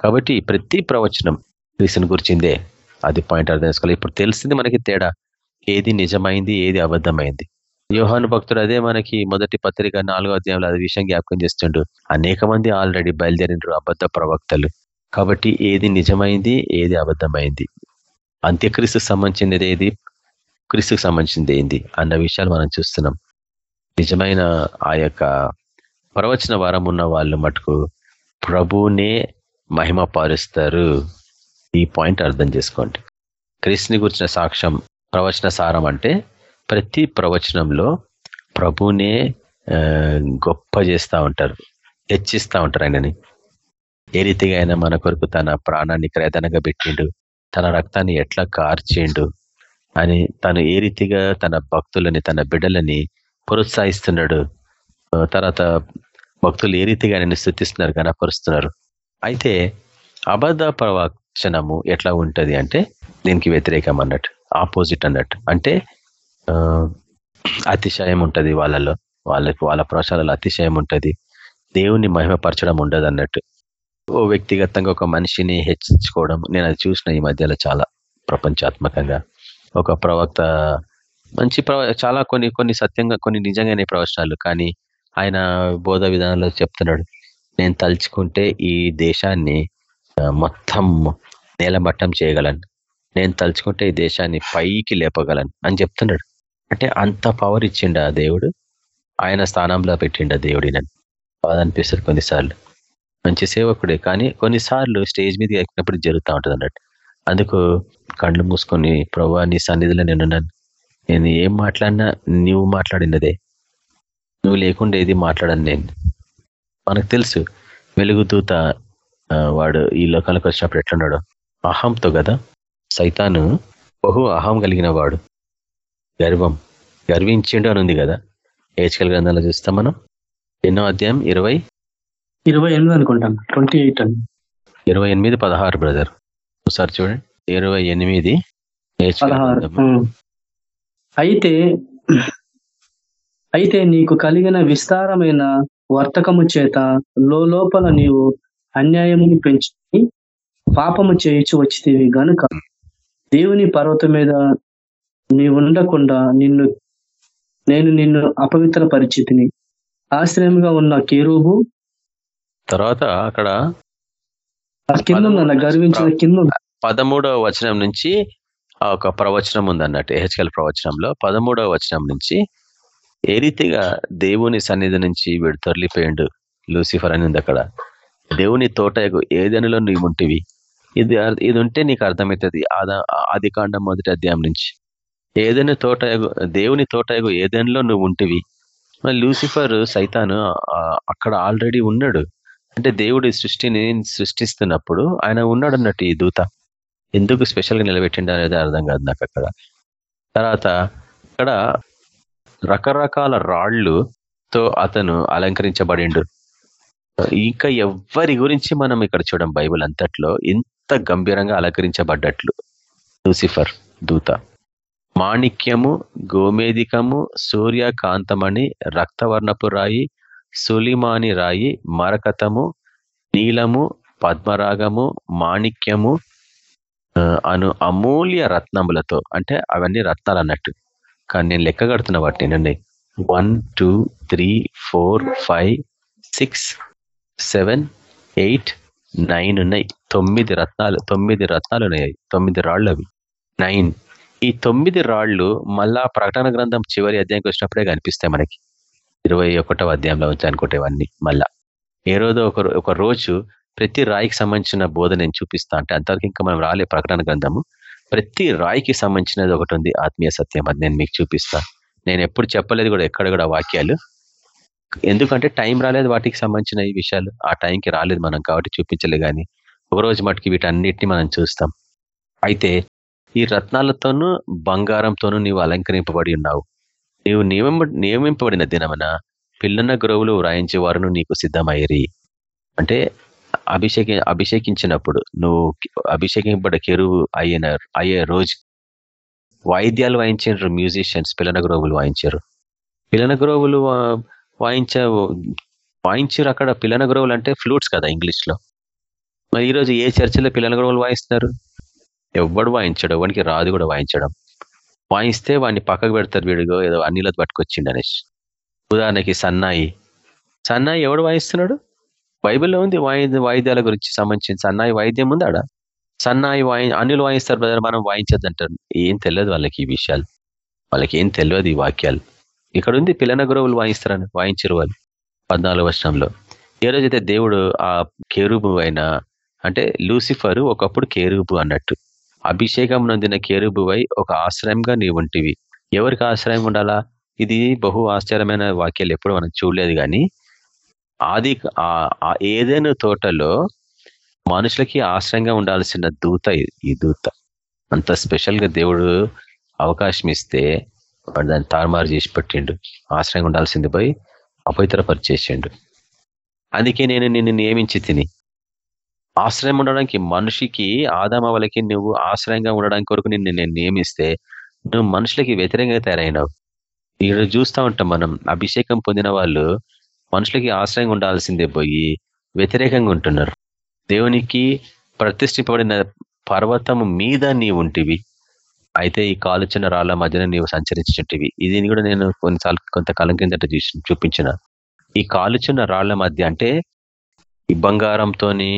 కాబట్టి ప్రతి ప్రవచనం క్రీస్తుని గురించిందే. అది పాయింట్ అర్థం చేసుకోవాలి. ఇప్పుడు తెలిసింది మనకి తేడా. ఏది నిజమైంది ఏది అబద్ధమైంది. యోహాను భక్తుడు అదే మనకి మొదటి పత్రిక నాలుగో అధ్యాయంలో అది విషయం జ్ఞాపకం చేస్తుండు. అనేక మంది ఆల్రెడీ బయలుదేరినారు అబద్ధ ప్రవక్తలు. కాబట్టి ఏది నిజమైంది ఏది అబద్ధమైంది? అంత్యక్రీస్తుకు సంబంధించినది ఏది? క్రీస్తుకు సంబంధించింది ఏంది? అన్న విషయాలు మనం చూస్తున్నాం. నిజమైన ఆ యొక్క ప్రవచన వారం ఉన్న వాళ్ళు మటుకు ప్రభునే మహిమ పారుస్తారు ఈ పాయింట్ అర్థం చేసుకోండి. క్రీస్తుని గురించిన సాక్ష్యం ప్రవచన సారం అంటే ప్రతి ప్రవచనంలో ప్రభునే గొప్ప చేస్తూ ఉంటారు హెచ్చిస్తూ ఉంటారు ఆయనని. ఏ రీతిగా ఆయన మన కొరకు తన ప్రాణాన్ని క్రేతనగా పెట్టిండు తన రక్తాన్ని ఎట్లా కార్చిండు అని తను ఏ రీతిగా తన భక్తులని తన బిడ్డలని ప్రోత్సహిస్తున్నాడు తర్వాత భక్తులు ఏ రీతిగా ఆయన స్థుతిస్తున్నారు కనపరుస్తున్నారు అయితే అబద్ధ క్షణము ఎట్లా ఉంటుంది అంటే దీనికి వ్యతిరేకం అన్నట్టు ఆపోజిట్ అన్నట్టు. అంటే అతిశయం ఉంటుంది వాళ్ళలో వాళ్ళకి వాళ్ళ ప్రవచనాలలో అతిశయం ఉంటుంది. దేవుని మహిమపరచడం ఉండదు అన్నట్టు. ఓ వ్యక్తిగతంగా ఒక మనిషిని హెచ్చించుకోవడం నేను అది చూసిన ఈ మధ్యలో చాలా ప్రపంచాత్మకంగా. ఒక ప్రవక్త మంచి చాలా కొన్ని కొన్ని సత్యంగా కొన్ని నిజంగానే ప్రవచనాలు కానీ ఆయన బోధ విధానంలో చెప్తున్నాడు నేను తలుచుకుంటే ఈ దేశాన్ని మొత్తం నేలమట్టం చేయగలను. నేను తలుచుకుంటే ఈ దేశాన్ని పైకి లేపగలను అని చెప్తున్నాడు. అంటే అంత పవర్ ఇచ్చిండ దేవుడు. ఆయన స్థానంలో పెట్టిండ దేవుడి నన్ను అనిపిస్తుంది కొన్నిసార్లు. మంచి సేవకుడే కానీ కొన్నిసార్లు స్టేజ్ మీద ఎక్కినప్పుడు జరుగుతూ ఉంటుంది అన్నట్టు. అందుకు కళ్ళు మూసుకొని ప్రభా నీ సన్నిధిలో నేనున్నాను. నేను ఏం మాట్లాడినా నువ్వు మాట్లాడినదే. నువ్వు లేకుండా ఏది మాట్లాడను నేను. మనకు తెలుసు వెలుగుదూత వాడు ఈ లోకాలకు వచ్చినప్పుడు ఎట్లున్నాడు. అహంతో కదా. సైతాను బహు అహం కలిగిన వాడు. గర్వం. గర్వించిండు అని ఉంది కదా. ఏజ్కల్ గ్రంథాలు చూస్తాం మనం. ఎన్నో అధ్యాయం? ఇరవై? ఇరవై ఎనిమిది అనుకుంటాను. ట్వంటీ ఎయిట్ అని. ఇరవై ఎనిమిది పదహారు బ్రదర్. ఒకసారి చూడండి. ఇరవై ఎనిమిది అయితే అయితే నీకు కలిగిన విస్తారమైన వర్తకము చేత లోపల నీవు అన్యాయముని పెంచుకొని పాపము చేయించి వచ్చితివి గనుక దేవుని పర్వతం మీద నీవుండకుండా నిన్ను నేను నిన్ను అపవిత్ర పరిచితిని ఆశ్రయంగా ఉన్న కేరూబు తర్వాత అక్కడ కింద గర్వించిన కింద పదమూడవ వచనం నుంచి ఒక ప్రవచనం ఉందన్నట్టు హెచ్కల్ ప్రవచనంలో పదమూడవ వచనం నుంచి ఏ రీతిగా దేవుని సన్నిధి నుంచి వీడు తొలిపోయిండు లూసిఫర్ అని ఉంది అక్కడ. దేవుని తోట ఏదైనాలో నువ్వు ఉంటివి ఇది ఇది ఉంటే నీకు అర్థమవుతుంది ఆది కాండం మొదటి అధ్యాయం నుంచి. ఏదైనా తోట దేవుని తోట ఏదైనాలో నువ్వు ఉంటివి లూసిఫర్ సైతాను అక్కడ ఆల్రెడీ ఉన్నాడు. అంటే దేవుడి సృష్టిని సృష్టిస్తున్నప్పుడు ఆయన ఉన్నాడు అన్నట్టు ఈ దూత. ఎందుకు స్పెషల్గా నిలబెట్టిండు అనేది అర్థం కాదు నాకు అక్కడ. తర్వాత అక్కడ రకరకాల రాళ్ళుతో అతను అలంకరించబడిండు. ఇంకా ఎవ్వరి గురించి మనం ఇక్కడ చూడం బైబుల్ అంతట్లో ఇంత గంభీరంగా అలంకరించబడ్డట్లు. లూసిఫర్ దూత. మాణిక్యము గోమేదికము సూర్యకాంతమణి రక్తవర్ణపు రాయి సులిమాని రాయి మరకతము నీలము పద్మరాగము మాణిక్యము అను అమూల్య రత్నములతో అంటే అవన్నీ రత్నాలు అన్నట్టు. కానీ నేను లెక్క కడుతున్న వాటిని one two three four five six seven eight nine ఉన్నాయి. తొమ్మిది రత్నాలు తొమ్మిది రత్నాలు ఉన్నాయి. తొమ్మిది రాళ్ళు అవి. నైన్ ఈ తొమ్మిది రాళ్ళు మళ్ళా ప్రకటన గ్రంథం చివరి అధ్యాయంకి వచ్చినప్పుడే కనిపిస్తాయి మనకి. ఇరవై ఒకటవ అధ్యాయంలో వచ్చి అనుకుంటేవన్నీ మళ్ళా. ఏ రోజు ఒక ఒక రోజు ప్రతి రాయికి సంబంధించిన బోధ నేను చూపిస్తా అంటే అంతవరకు ఇంకా మనం రాలే ప్రకటన గ్రంథము. ప్రతి రాయికి సంబంధించినది ఒకటి ఉంది ఆత్మీయ సత్యం. అది నేను మీకు చూపిస్తా నేను ఎప్పుడు చెప్పలేదు కూడా ఎక్కడ కూడా వాక్యాలు ఎందుకంటే టైం రాలేదు వాటికి సంబంధించిన ఈ విషయాలు. ఆ టైంకి రాలేదు మనం కాబట్టి చూపించలే కానీ ఒక రోజు మటుకి వీటన్నిటిని మనం చూస్తాం. అయితే ఈ రత్నాలతోనూ బంగారంతోనూ నీవు అలంకరింపబడి ఉన్నావు. నీవు నియమ నియమింపబడిన దినమన పిల్లన గురువులు వ్రాయించే వారును నీకు సిద్ధమయ్యరి. అంటే అభిషేకి అభిషేకించినప్పుడు నువ్వు అభిషేకింపబడ్డ కెరువు అయిన అయ్యే రోజు వాయిద్యాలు వాయించారు మ్యూజిషియన్స్ పిల్లన గ్రోవులు వాయించారు. పిల్లన గ్రోవులు వాయించ వాయించారు అక్కడ పిల్లన గురువులు అంటే ఫ్లూట్స్ కదా ఇంగ్లీష్లో మరి ఈరోజు ఏ చర్చిలో పిల్లల గురువులు వాయిస్తారు? వాయిస్తున్నారు ఎవ్వడు వాయించడు వానికి రాదు కూడా వాయించడం. వాయిస్తే వాడిని పక్కకు పెడతారు వీడిగో ఏదో అన్నిలతో పట్టుకొచ్చిండు అనేసి. ఉదాహరణకి సన్నాయి. సన్నాయి ఎవడు వాయిస్తున్నాడు? బైబిల్లో ఉంది వాయి వాయిద్యాల గురించి సంబంధించిన సన్నాయి వాయిద్యం ఉంది ఆడ? సన్నాయి వాయి అన్నిలు వాయిస్తారు బ్రదర్ మనం వాయించద్దు అంటారు ఏం తెలియదు వాళ్ళకి ఈ విషయాలు. వాళ్ళకి ఏం తెలియదు ఈ వాక్యాలు. ఇక్కడ ఉంది పిల్లన గురువులు వాయిస్తారని వాయించరు వాళ్ళు పద్నాలుగు వర్షంలో. ఏ రోజైతే దేవుడు ఆ కేరుబు అయిన అంటే లూసిఫర్ ఒకప్పుడు కేరుబు అన్నట్టు అభిషేకం నొందిన కేరుబువై ఒక ఆశ్రయంగా నీ ఉంటివి. ఎవరికి ఆశ్రయం ఉండాలా? ఇది బహు ఆశ్చర్యమైన వాక్యాలు ఎప్పుడు మనం చూడలేదు కానీ ఆది ఏదైనా తోటలో మనుషులకి ఆశ్రయంగా ఉండాల్సిన దూత ఈ దూత. అంత స్పెషల్గా దేవుడు అవకాశం ఇస్తే వాడు దాన్ని తారుమారు చేసి పెట్టిండు. ఆశ్రయంగా ఉండాల్సింది పోయి అపవిత్రపరిచేసిండు అందుకే నేను నిన్ను నియమించి తిని. ఆశ్రయం ఉండడానికి మనిషికి ఆదామవలకి నువ్వు ఆశ్రయంగా ఉండడానికి కొరకు నిన్ను నేను నియమిస్తే నువ్వు మనుషులకి వ్యతిరేకంగా తయారైనావు. ఇక్కడ చూస్తూ ఉంటాం మనం అభిషేకం పొందిన వాళ్ళు మనుషులకి ఆశ్రయంగా ఉండాల్సిందే పోయి వ్యతిరేకంగా ఉంటున్నారు. దేవునికి ప్రతిష్ఠింపబడిన పర్వతము మీద నీ ఉంటివి. అయితే ఈ కాలుచిన రాళ్ళ మధ్యన నీవు సంచరించుంటివి. ఇది కూడా నేను కొన్నిసార్లు కొంతకాలం కిందట చూసి చూపించిన. ఈ కాలుచున్న రాళ్ళ మధ్య అంటే ఈ బంగారంతోని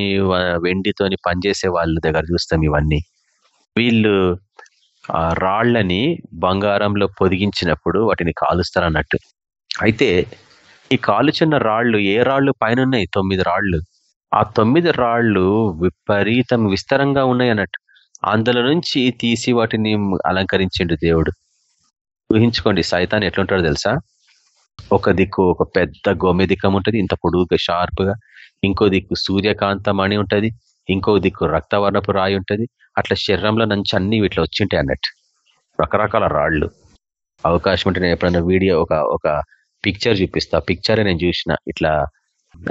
వెండితోని పనిచేసే వాళ్ళ దగ్గర చూస్తాం ఇవన్నీ. వీళ్ళు ఆ రాళ్ళని బంగారంలో పొదిగించినప్పుడు వాటిని కాలుస్తారు అన్నట్టు అయితే ఈ కాలుచున్న రాళ్ళు ఏ రాళ్ళు పైన ఉన్నాయి తొమ్మిది రాళ్ళు. ఆ తొమ్మిది రాళ్ళు విపరీతం విస్తారంగా ఉన్నాయి అన్నట్టు అందులో నుంచి తీసి వాటిని అలంకరించిండు దేవుడు. ఊహించుకోండి సైతాన్ ఎట్లుంటాడో తెలుసా? ఒక దిక్కు ఒక పెద్ద గోమెదికం ఉంటుంది ఇంత పొడుగుగా షార్ప్గా. ఇంకో దిక్కు సూర్యకాంతం అని ఉంటది ఇంకో దిక్కు రక్తవర్ణపు రాయి ఉంటది. అట్లా శరీరంలో నుంచి అన్ని వీటిలో వచ్చింటాయి అన్నట్టు. రకరకాల రాళ్ళు. అవకాశం ఉంటే నేను ఎప్పుడైనా వీడియో ఒక ఒక పిక్చర్ చూపిస్తా. పిక్చర్ నేను చూసిన ఇట్లా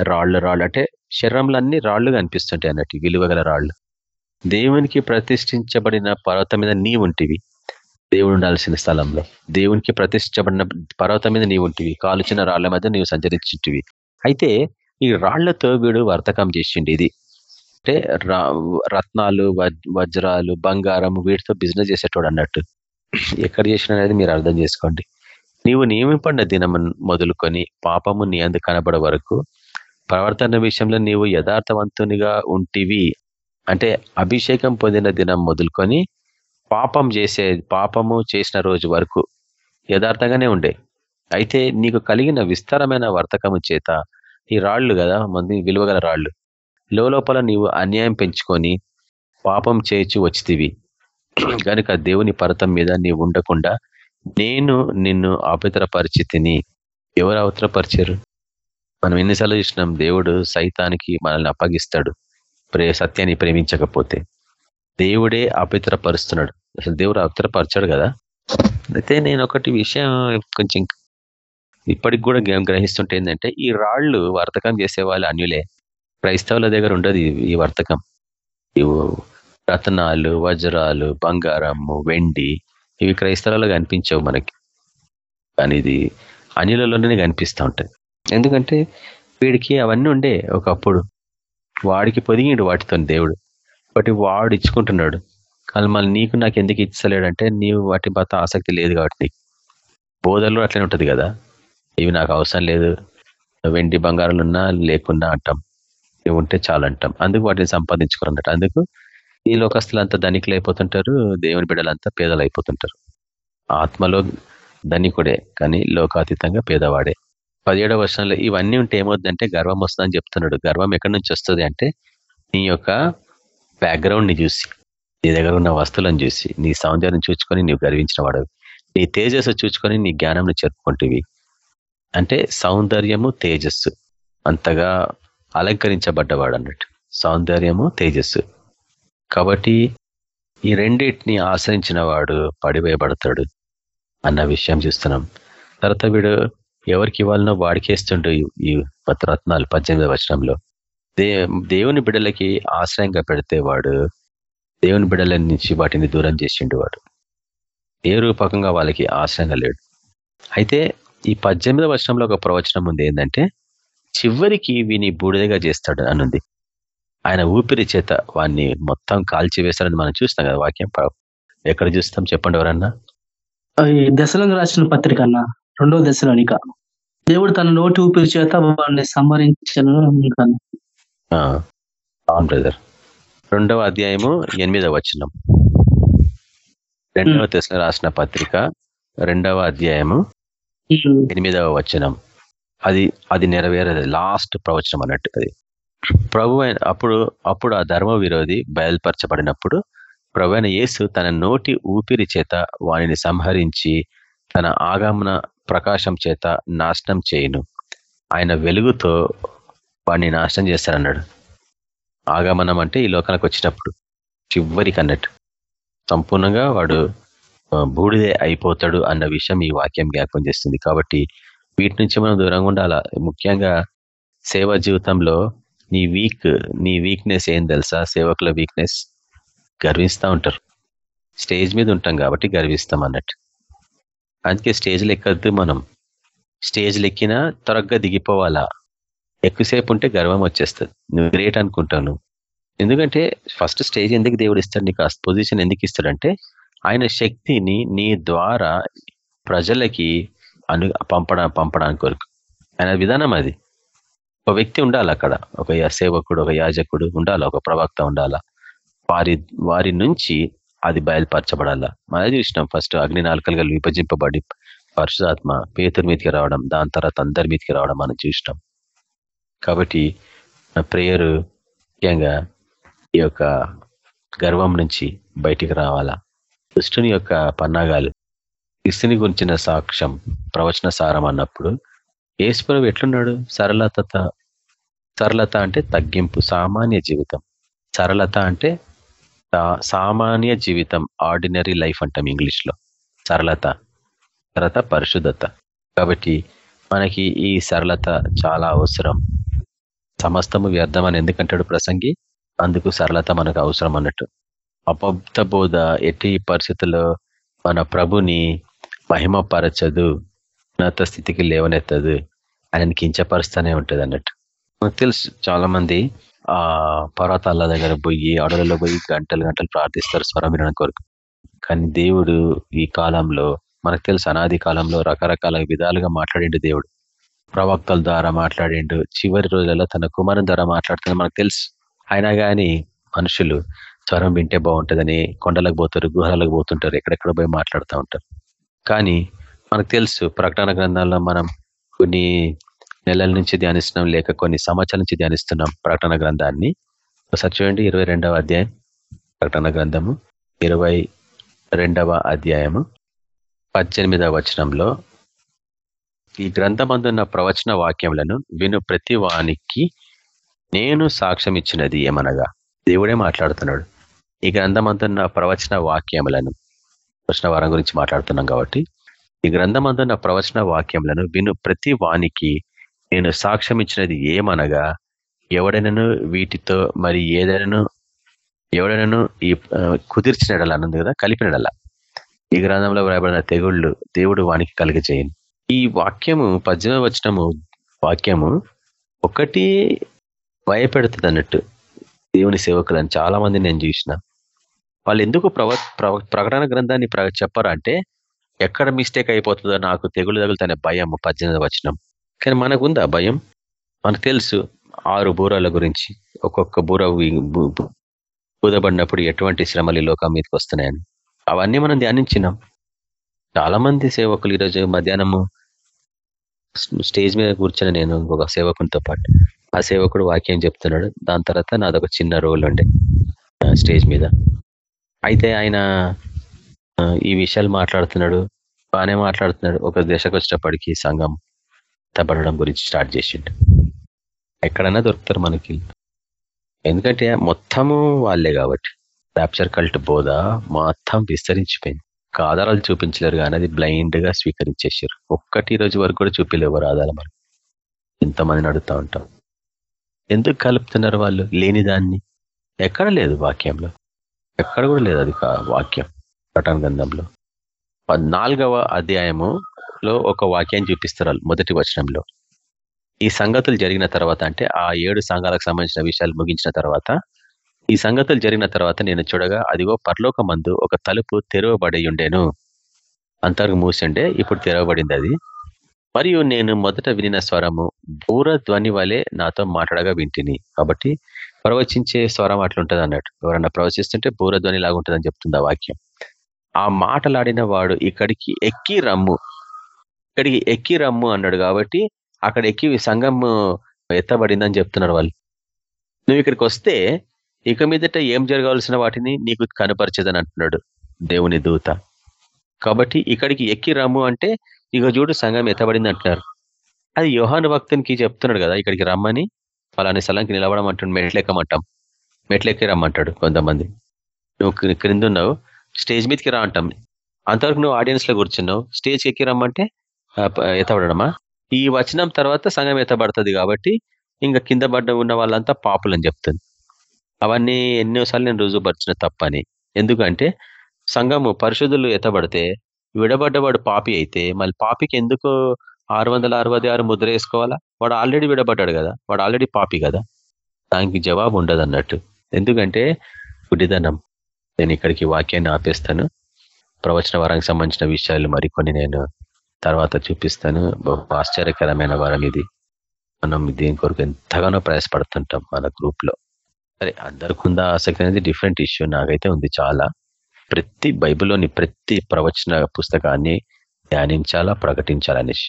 రాళ్ళు రాళ్ళు. అంటే శరీరంలో అన్ని రాళ్ళు కనిపిస్తుంటాయి అన్నట్టు విలువ రాళ్ళు. దేవునికి ప్రతిష్ఠించబడిన పర్వతం మీద నీ ఉంటివి దేవుడు ఉండాల్సిన స్థలంలో. దేవునికి ప్రతిష్ఠించబడిన పర్వతం మీద నీవు ఉంటివి కాలుచిన రాళ్ళ మధ్య నీవు సంచరించుంటివి. అయితే ఈ రాళ్ళతో వీడు వర్తకం చేసిండు ఇది. అంటే రత్నాలు వజ్రాలు బంగారం వీటితో బిజినెస్ చేసేటోడు అన్నట్టు. ఎక్కడ చేసిన అనేది మీరు అర్థం చేసుకోండి. నీవు నియమింపడిన దినం మొదలుకొని పాపము నీ అందు కనబడే వరకు ప్రవర్తన విషయంలో నీవు యథార్థవంతునిగా ఉంటివి అంటే అభిషేకం పొందిన దినం మొదలుకొని పాపం చేసే పాపము చేసిన రోజు వరకు యథార్థంగానే ఉండే. అయితే నీకు కలిగిన విస్తారమైన వర్తకము చేత ఈ రాళ్ళు కదా మంది విలువగల రాళ్ళు. లోపల నీవు అన్యాయం పెంచుకొని పాపం చేయించి వచ్చితివి. కనుక దేవుని పర్వతం మీద నీవు ఉండకుండా నేను నిన్ను అపవిత్ర పరిస్థితిని ఎవరు అవతరపరిచారు మనం ఎన్నిసార్లు చూసినాం దేవుడు సైతానికి మనల్ని అప్పగిస్తాడు. ప్రే సత్యాన్ని ప్రేమించకపోతే దేవుడే అపితరపరుస్తున్నాడు అసలు దేవుడు అపితరపరచాడు కదా? అయితే నేను ఒకటి విషయం కొంచెం ఇప్పటికి కూడా గ్రహిస్తుంటే ఏంటంటే ఈ రాళ్ళు వర్తకం చేసే వాళ్ళు అన్యులే. క్రైస్తవుల దగ్గర ఉండదు ఈ వర్తకం. ఇవి రతనాలు వజ్రాలు బంగారము వెండి ఇవి క్రైస్తవులలో కనిపించవు మనకి. కానీ ఇది అనిలలోనే కనిపిస్తూ ఉంటుంది. ఎందుకంటే వీడికి అవన్నీ ఉండే ఒకప్పుడు. వాడికి పొదిగిండు వాటితో దేవుడు. బట్ వాడు ఇచ్చుకుంటున్నాడు. కానీ మళ్ళీ నీకు నాకు ఎందుకు ఇచ్చలేడంటే నీవు వాటి పట్ల ఆసక్తి లేదు కాబట్టి. బోధల్లో అట్లనే ఉంటుంది కదా. ఇవి నాకు అవసరం లేదు. వెండి బంగారాలు ఉన్నా లేకున్నా అంటాం. ఇవి ఉంటే చాలా అంటాం. అందుకు వాటిని సంపాదించుకోరన్నట్టు అందుకు ఈ లోకస్తులంతా ధనికులు అయిపోతుంటారు. దేవుని బిడ్డలంతా పేదలు అయిపోతుంటారు. ఆత్మలో ధనికుడే కానీ లోకాతీతంగా పేదవాడే. పదిహేడవ వర్షంలో ఇవన్నీ ఉంటే ఏమవుతుందంటే గర్వం వస్తుందని చెప్తున్నాడు. గర్వం ఎక్కడి నుంచి వస్తుంది అంటే నీ యొక్క బ్యాక్గ్రౌండ్ని చూసి నీ దగ్గర ఉన్న వస్తువులను చూసి నీ సౌందర్యం చూసుకొని నీవు గర్వించిన నీ తేజస్సు చూసుకొని నీ జ్ఞానంను చెప్పుకుంటేవి అంటే సౌందర్యము తేజస్సు. అంతగా అలంకరించబడ్డవాడు అన్నట్టు. సౌందర్యము తేజస్సు. కాబట్టి ఈ రెండింటిని ఆశ్రయించిన వాడు పడివేయబడతాడు అన్న విషయం చూస్తున్నాం. తర్వాత వీడు ఎవరికి ఇవ్వాలనో వాడికేస్తుండు ఈ పత్రత్నాలు పద్దెనిమిది వచనంలో. దే దేవుని బిడ్డలకి ఆశ్రయంగా పెడితే వాడు దేవుని బిడ్డల నుంచి వాటిని దూరం చేసిండు వాడు. ఏ రూపకంగా వాళ్ళకి ఆశ్రయంగా లేడు. అయితే ఈ పద్దెనిమిదవ వచనంలో ఒక ప్రవచనం ఉంది ఏంటంటే చివరికి విని బూడిదగా చేస్తాడు అనుంది. ఆయన ఊపిరి చేత వాడిని మొత్తం కాల్చి వేస్తారని మనం చూస్తాం కదా వాక్యం. ఎక్కడ చూస్తాం చెప్పండి ఎవరన్నా? ఈ రాసిన పత్రిక అన్న. రెండవ దశలోనిక. దేవుడు తన నోటి ఊపిరి చేత వాడిని సంహరించను అవును బ్రదర్. రెండవ అధ్యాయము ఎనిమిదవ వచనం. రెండవ దశలో రాసిన పత్రిక రెండవ అధ్యాయము ఎనిమిదవ వచనం. అది అది నెరవేరేది. లాస్ట్ ప్రవచనం అన్నట్టు అది. ప్రభు అయిన అప్పుడు అప్పుడు ఆ ధర్మ విరోధి బయలుపరచబడినప్పుడు ప్రభు అయిన యేసు తన నోటి ఊపిరి చేత వానిని సంహరించి తన ఆగమన ప్రకాశం చేత నాశనం చేయను. ఆయన వెలుగుతో వాడిని నాశనం చేస్తారన్నాడు ఆగమనం అంటే ఈ లోకానికి వచ్చినప్పుడు చివరికి అన్నట్టు సంపూర్ణంగా వాడు బూడిదే అయిపోతాడు అన్న విషయం ఈ వాక్యం జ్ఞాపకం చేస్తుంది. కాబట్టి వీటి నుంచి మనం దూరంగా ఉండాలా? ముఖ్యంగా సేవ జీవితంలో నీ వీక్ నీ వీక్నెస్ ఏం తెలుసా? సేవకుల వీక్నెస్ గర్విస్తూ ఉంటారు. స్టేజ్ మీద ఉంటాం కాబట్టి గర్విస్తాం అన్నట్టు. అందుకే స్టేజ్లు ఎక్కద్దు మనం. స్టేజ్లు ఎక్కినా త్వరగా దిగిపోవాలా. ఎక్కువసేపు ఉంటే గర్వం వచ్చేస్తుంది. నువ్వు గ్రేట్ అనుకుంటాను ఎందుకంటే ఫస్ట్ స్టేజ్ ఎందుకు దేవుడు ఇస్తాడు నీకు? ఆ పొజిషన్ ఎందుకు ఇస్తాడంటే ఆయన శక్తిని నీ ద్వారా ప్రజలకి అను పంపడా పంపడానికి కొరకు. ఆయన విధానం అది. ఒక వ్యక్తి ఉండాలి అక్కడ. ఒక సేవకుడు ఒక యాజకుడు ఉండాలా? ఒక ప్రవక్త ఉండాలా? వారి వారి నుంచి అది బయలుపరచబడాలా? మనం చూసినాం ఫస్ట్ అగ్ని నాలుకలుగా విభజింపబడి పరిశుధాత్మ పేతురు మీదకి రావడం దాని తర్వాత అందరి మీదకి రావడం మనం చూసినాం. కాబట్టి నా ప్రేయర్ ముఖ్యంగా ఈ యొక్క గర్వం నుంచి బయటికి రావాలా? దుష్టుని యొక్క పన్నాగాలు క్రిస్తుని గురించిన సాక్ష్యం ప్రవచన సారం అన్నప్పుడు ఏసుప్రభు ఎట్లున్నాడు? సరళత సరళత అంటే తగ్గింపు సామాన్య జీవితం. సరళత అంటే సామాన్య జీవితం ఆర్డినరీ లైఫ్ అంటాం ఇంగ్లీష్లో సరళత తర్వాత పరిశుద్ధత. కాబట్టి మనకి ఈ సరళత చాలా అవసరం. సమస్తము వ్యర్థం అని ఎందుకంటాడు ప్రసంగి? అందుకు సరళత మనకు అవసరం అన్నట్టు. అపబ్ద బోధ ఎట్టి పరిస్థితుల్లో మన ప్రభుని మహిమపరచదు ఉన్నత స్థితికి లేవనెత్తదు ఆయనని కించపరుస్తూనే ఉంటుంది అన్నట్టు మనకు తెలుసు చాలా మంది ఆ పర్వతాల దగ్గర పోయి అడవులలో పోయి గంటలు గంటలు ప్రార్థిస్తారు స్వరం వినడం కొరకు. కానీ దేవుడు ఈ కాలంలో మనకు తెలుసు అనాది కాలంలో రకరకాల విధాలుగా మాట్లాడిండు దేవుడు. ప్రవక్తల ద్వారా మాట్లాడిండు చివరి రోజులలో తన కుమారుని ద్వారా మాట్లాడుతున్న మనకు తెలుసు. అయినా కానీ మనుషులు స్వరం వింటే బాగుంటుందని కొండలకు పోతారు గుహలకు పోతుంటారు ఎక్కడెక్కడ పోయి మాట్లాడుతూ ఉంటారు. కానీ మనకు తెలుసు ప్రకటన గ్రంథాల్లో మనం కొన్ని నెలల నుంచి ధ్యానిస్తున్నాం లేక కొన్ని సంవత్సరాల నుంచి ధ్యానిస్తున్నాం ప్రకటన గ్రంథాన్ని. ఒకసారి చూడండి ఇరవై రెండవ అధ్యాయం ప్రకటన గ్రంథము. ఇరవై రెండవ అధ్యాయము. పద్దెనిమిదవ వచనంలో ఈ గ్రంథమందున్న ప్రవచన వాక్యములను విను ప్రతి వానికి నేను సాక్ష్యం ఇచ్చినది ఏమనగా? దేవుడే మాట్లాడుతున్నాడు. ఈ గ్రంథమందున్న ప్రవచన వాక్యములను ప్రశ్న వారం గురించి మాట్లాడుతున్నాం కాబట్టి ఈ గ్రంథమందున్న ప్రవచన వాక్యములను విను ప్రతి వానికి నేను సాక్ష్యం ఇచ్చినది ఏమనగా ఎవడైనాను వీటితో మరి ఏదైనాను ఎవడైనాను ఈ ఆ, కుదిర్చినడల అన్నది కదా కలిపినడల ఈ గ్రంథంలో వ్రాయబడిన తెగుళ్ళు దేవుడు వానికి కలిగజేయను. ఈ వాక్యము పద్దెనిమిది వచనము వాక్యము ఒకటి భయపెడుతుంది అన్నట్టు దేవుని సేవకులను చాలా మంది నేను చూసిన. వాళ్ళు ఎందుకు ప్రవ ప్రకటన గ్రంథాన్ని ప్ర చెప్పరు అంటే ఎక్కడ మిస్టేక్ అయిపోతుందో నాకు తెగులు తగులుతనే భయం పద్దెనిమిది వచనం. కానీ మనకు ఉందా భయం? మనకు తెలుసు ఆరు బూరాల గురించి. ఒక్కొక్క బూర వి- ఊదబడినప్పుడు ఎటువంటి శ్రమలు లోకం మీదకి వస్తున్నాయని. అవన్నీ మనం ధ్యానించినాం. చాలా మంది సేవకులు ఈరోజు మధ్యాహ్నము స్టేజ్ మీద కూర్చొని నేను ఒక సేవకునితో పాటు. ఆ సేవకుడు వాక్యం చెప్తున్నాడు. దాని తర్వాత నాదొక చిన్న రోల్ ఉండే స్టేజ్ మీద. అయితే ఆయన ఈ విషయాలు మాట్లాడుతున్నాడు. బాగానే మాట్లాడుతున్నాడు. ఒక దశకు వచ్చినప్పటికీ సంఘం ఎత్తబడడం గురించి స్టార్ట్ చేసిండు. ఎక్కడైనా దొరుకుతారు మనకి. ఎందుకంటే మొత్తము వాళ్ళే కాబట్టి. ర్యాప్చర్ కల్ట్ బోధ మొత్తం విస్తరించిపోయింది. ఆధారాలు చూపించలేరు కానీ అది బ్లైండ్గా స్వీకరించేసారు ఒక్కటి రోజు వరకు కూడా చూపిలేవు ఆధారాలు మనకు మనకి ఎంతమందిని అడుగుతా ఉంటాం. ఎందుకు కలుపుతున్నారు వాళ్ళు లేని దాన్ని? ఎక్కడ లేదు వాక్యంలో. ఎక్కడ కూడా లేదు అది కా- వాక్యం. పఠాన్ గ్రంథంలో. పద్నాలుగవ లో ఒక వాక్యాన్ని చూపిస్తారు మొదటి వచనంలో. ఈ సంగతులు జరిగిన తర్వాత అంటే ఆ ఏడు సంఘాలకు సంబంధించిన విషయాలు ముగించిన తర్వాత ఈ సంగతులు జరిగిన తర్వాత నేను చూడగా అదిగో పరలోకమందు ఒక తలుపు తెరవబడి ఉండేను. అంతవరకు మూసిండే ఇప్పుడు తెరవబడింది అది. మరియు నేను మొదట వినిన స్వరము బూర ధ్వని వలె నాతో మాట్లాడగా వింటిని. కాబట్టి ప్రవచించే స్వరం అట్లుంటది అన్నట్టు. ఎవరన్నా ప్రవచిస్తుంటే బూర ధ్వని లాగా ఉంటుందని చెప్తుంది ఆ వాక్యం. ఆ మాటలాడిన వాడు ఇక్కడికి ఎక్కి రమ్ము. ఇక్కడికి ఎక్కి రమ్ము అన్నాడు కాబట్టి అక్కడ ఎక్కి సంఘం ఎత్తబడిందని చెప్తున్నారు వాళ్ళు. నువ్వు ఇక్కడికి వస్తే ఇక మీదట ఏం జరగాల్సిన వాటిని నీకు కనపరచదని అంటున్నాడు దేవుని దూత. కాబట్టి ఇక్కడికి ఎక్కి రమ్ము అంటే ఇక చూడు సంఘం ఎత్తబడింది అంటున్నారు. అది యోహాను భక్తునికి చెప్తున్నాడు కదా ఇక్కడికి రమ్మని ఫలాని స్థలంకి నిలవడం అంటుండు మెట్లెక్కమంటాం మెట్లెక్కి రమ్మంటాడు కొంతమంది. నువ్వు క్రింద ఉన్నావు స్టేజ్ మీదకి రా అంటాం. అంతవరకు నువ్వు ఆడియన్స్లో కూర్చున్నావు స్టేజ్ ఎక్కి రమ్మంటే ఎత్తబడమా ఈ వచనం తర్వాత సంఘం ఎత్తబడుతుంది కాబట్టి ఇంకా కింద పడ్డ ఉన్న వాళ్ళంతా పాపులు అని చెప్తుంది. అవన్నీ ఎన్నోసార్లు నేను రుజువుపరిచిన తప్పని. ఎందుకంటే సంఘము పరిశుద్ధులు ఎత్తబడితే విడబడ్డవాడు పాపి అయితే మళ్ళీ పాపికి ఎందుకు ఆరు వందల అరవై ఆరు ముద్ర వేసుకోవాలా? వాడు ఆల్రెడీ విడబడ్డాడు కదా వాడు ఆల్రెడీ పాపి కదా. దానికి జవాబు ఉండదు అన్నట్టు ఎందుకంటే గుడిదనం నేను ఇక్కడికి వాక్యాన్ని ఆపేస్తాను. ప్రవచన వరానికి సంబంధించిన విషయాలు మరికొన్ని నేను తర్వాత చూపిస్తాను. ఆశ్చర్యకరమైన వరం ఇది. మనం దీని కొరకు ఎంతగానో ప్రయాసపడుతుంటాం మన గ్రూప్లో సరే అందరికి ఉందా ఆసక్తి అనేది డిఫరెంట్ ఇష్యూ నాకైతే ఉంది చాలా. ప్రతి బైబిల్లోని ప్రతి ప్రవచన పుస్తకాన్ని ధ్యానించాలా ప్రకటించాలనేసి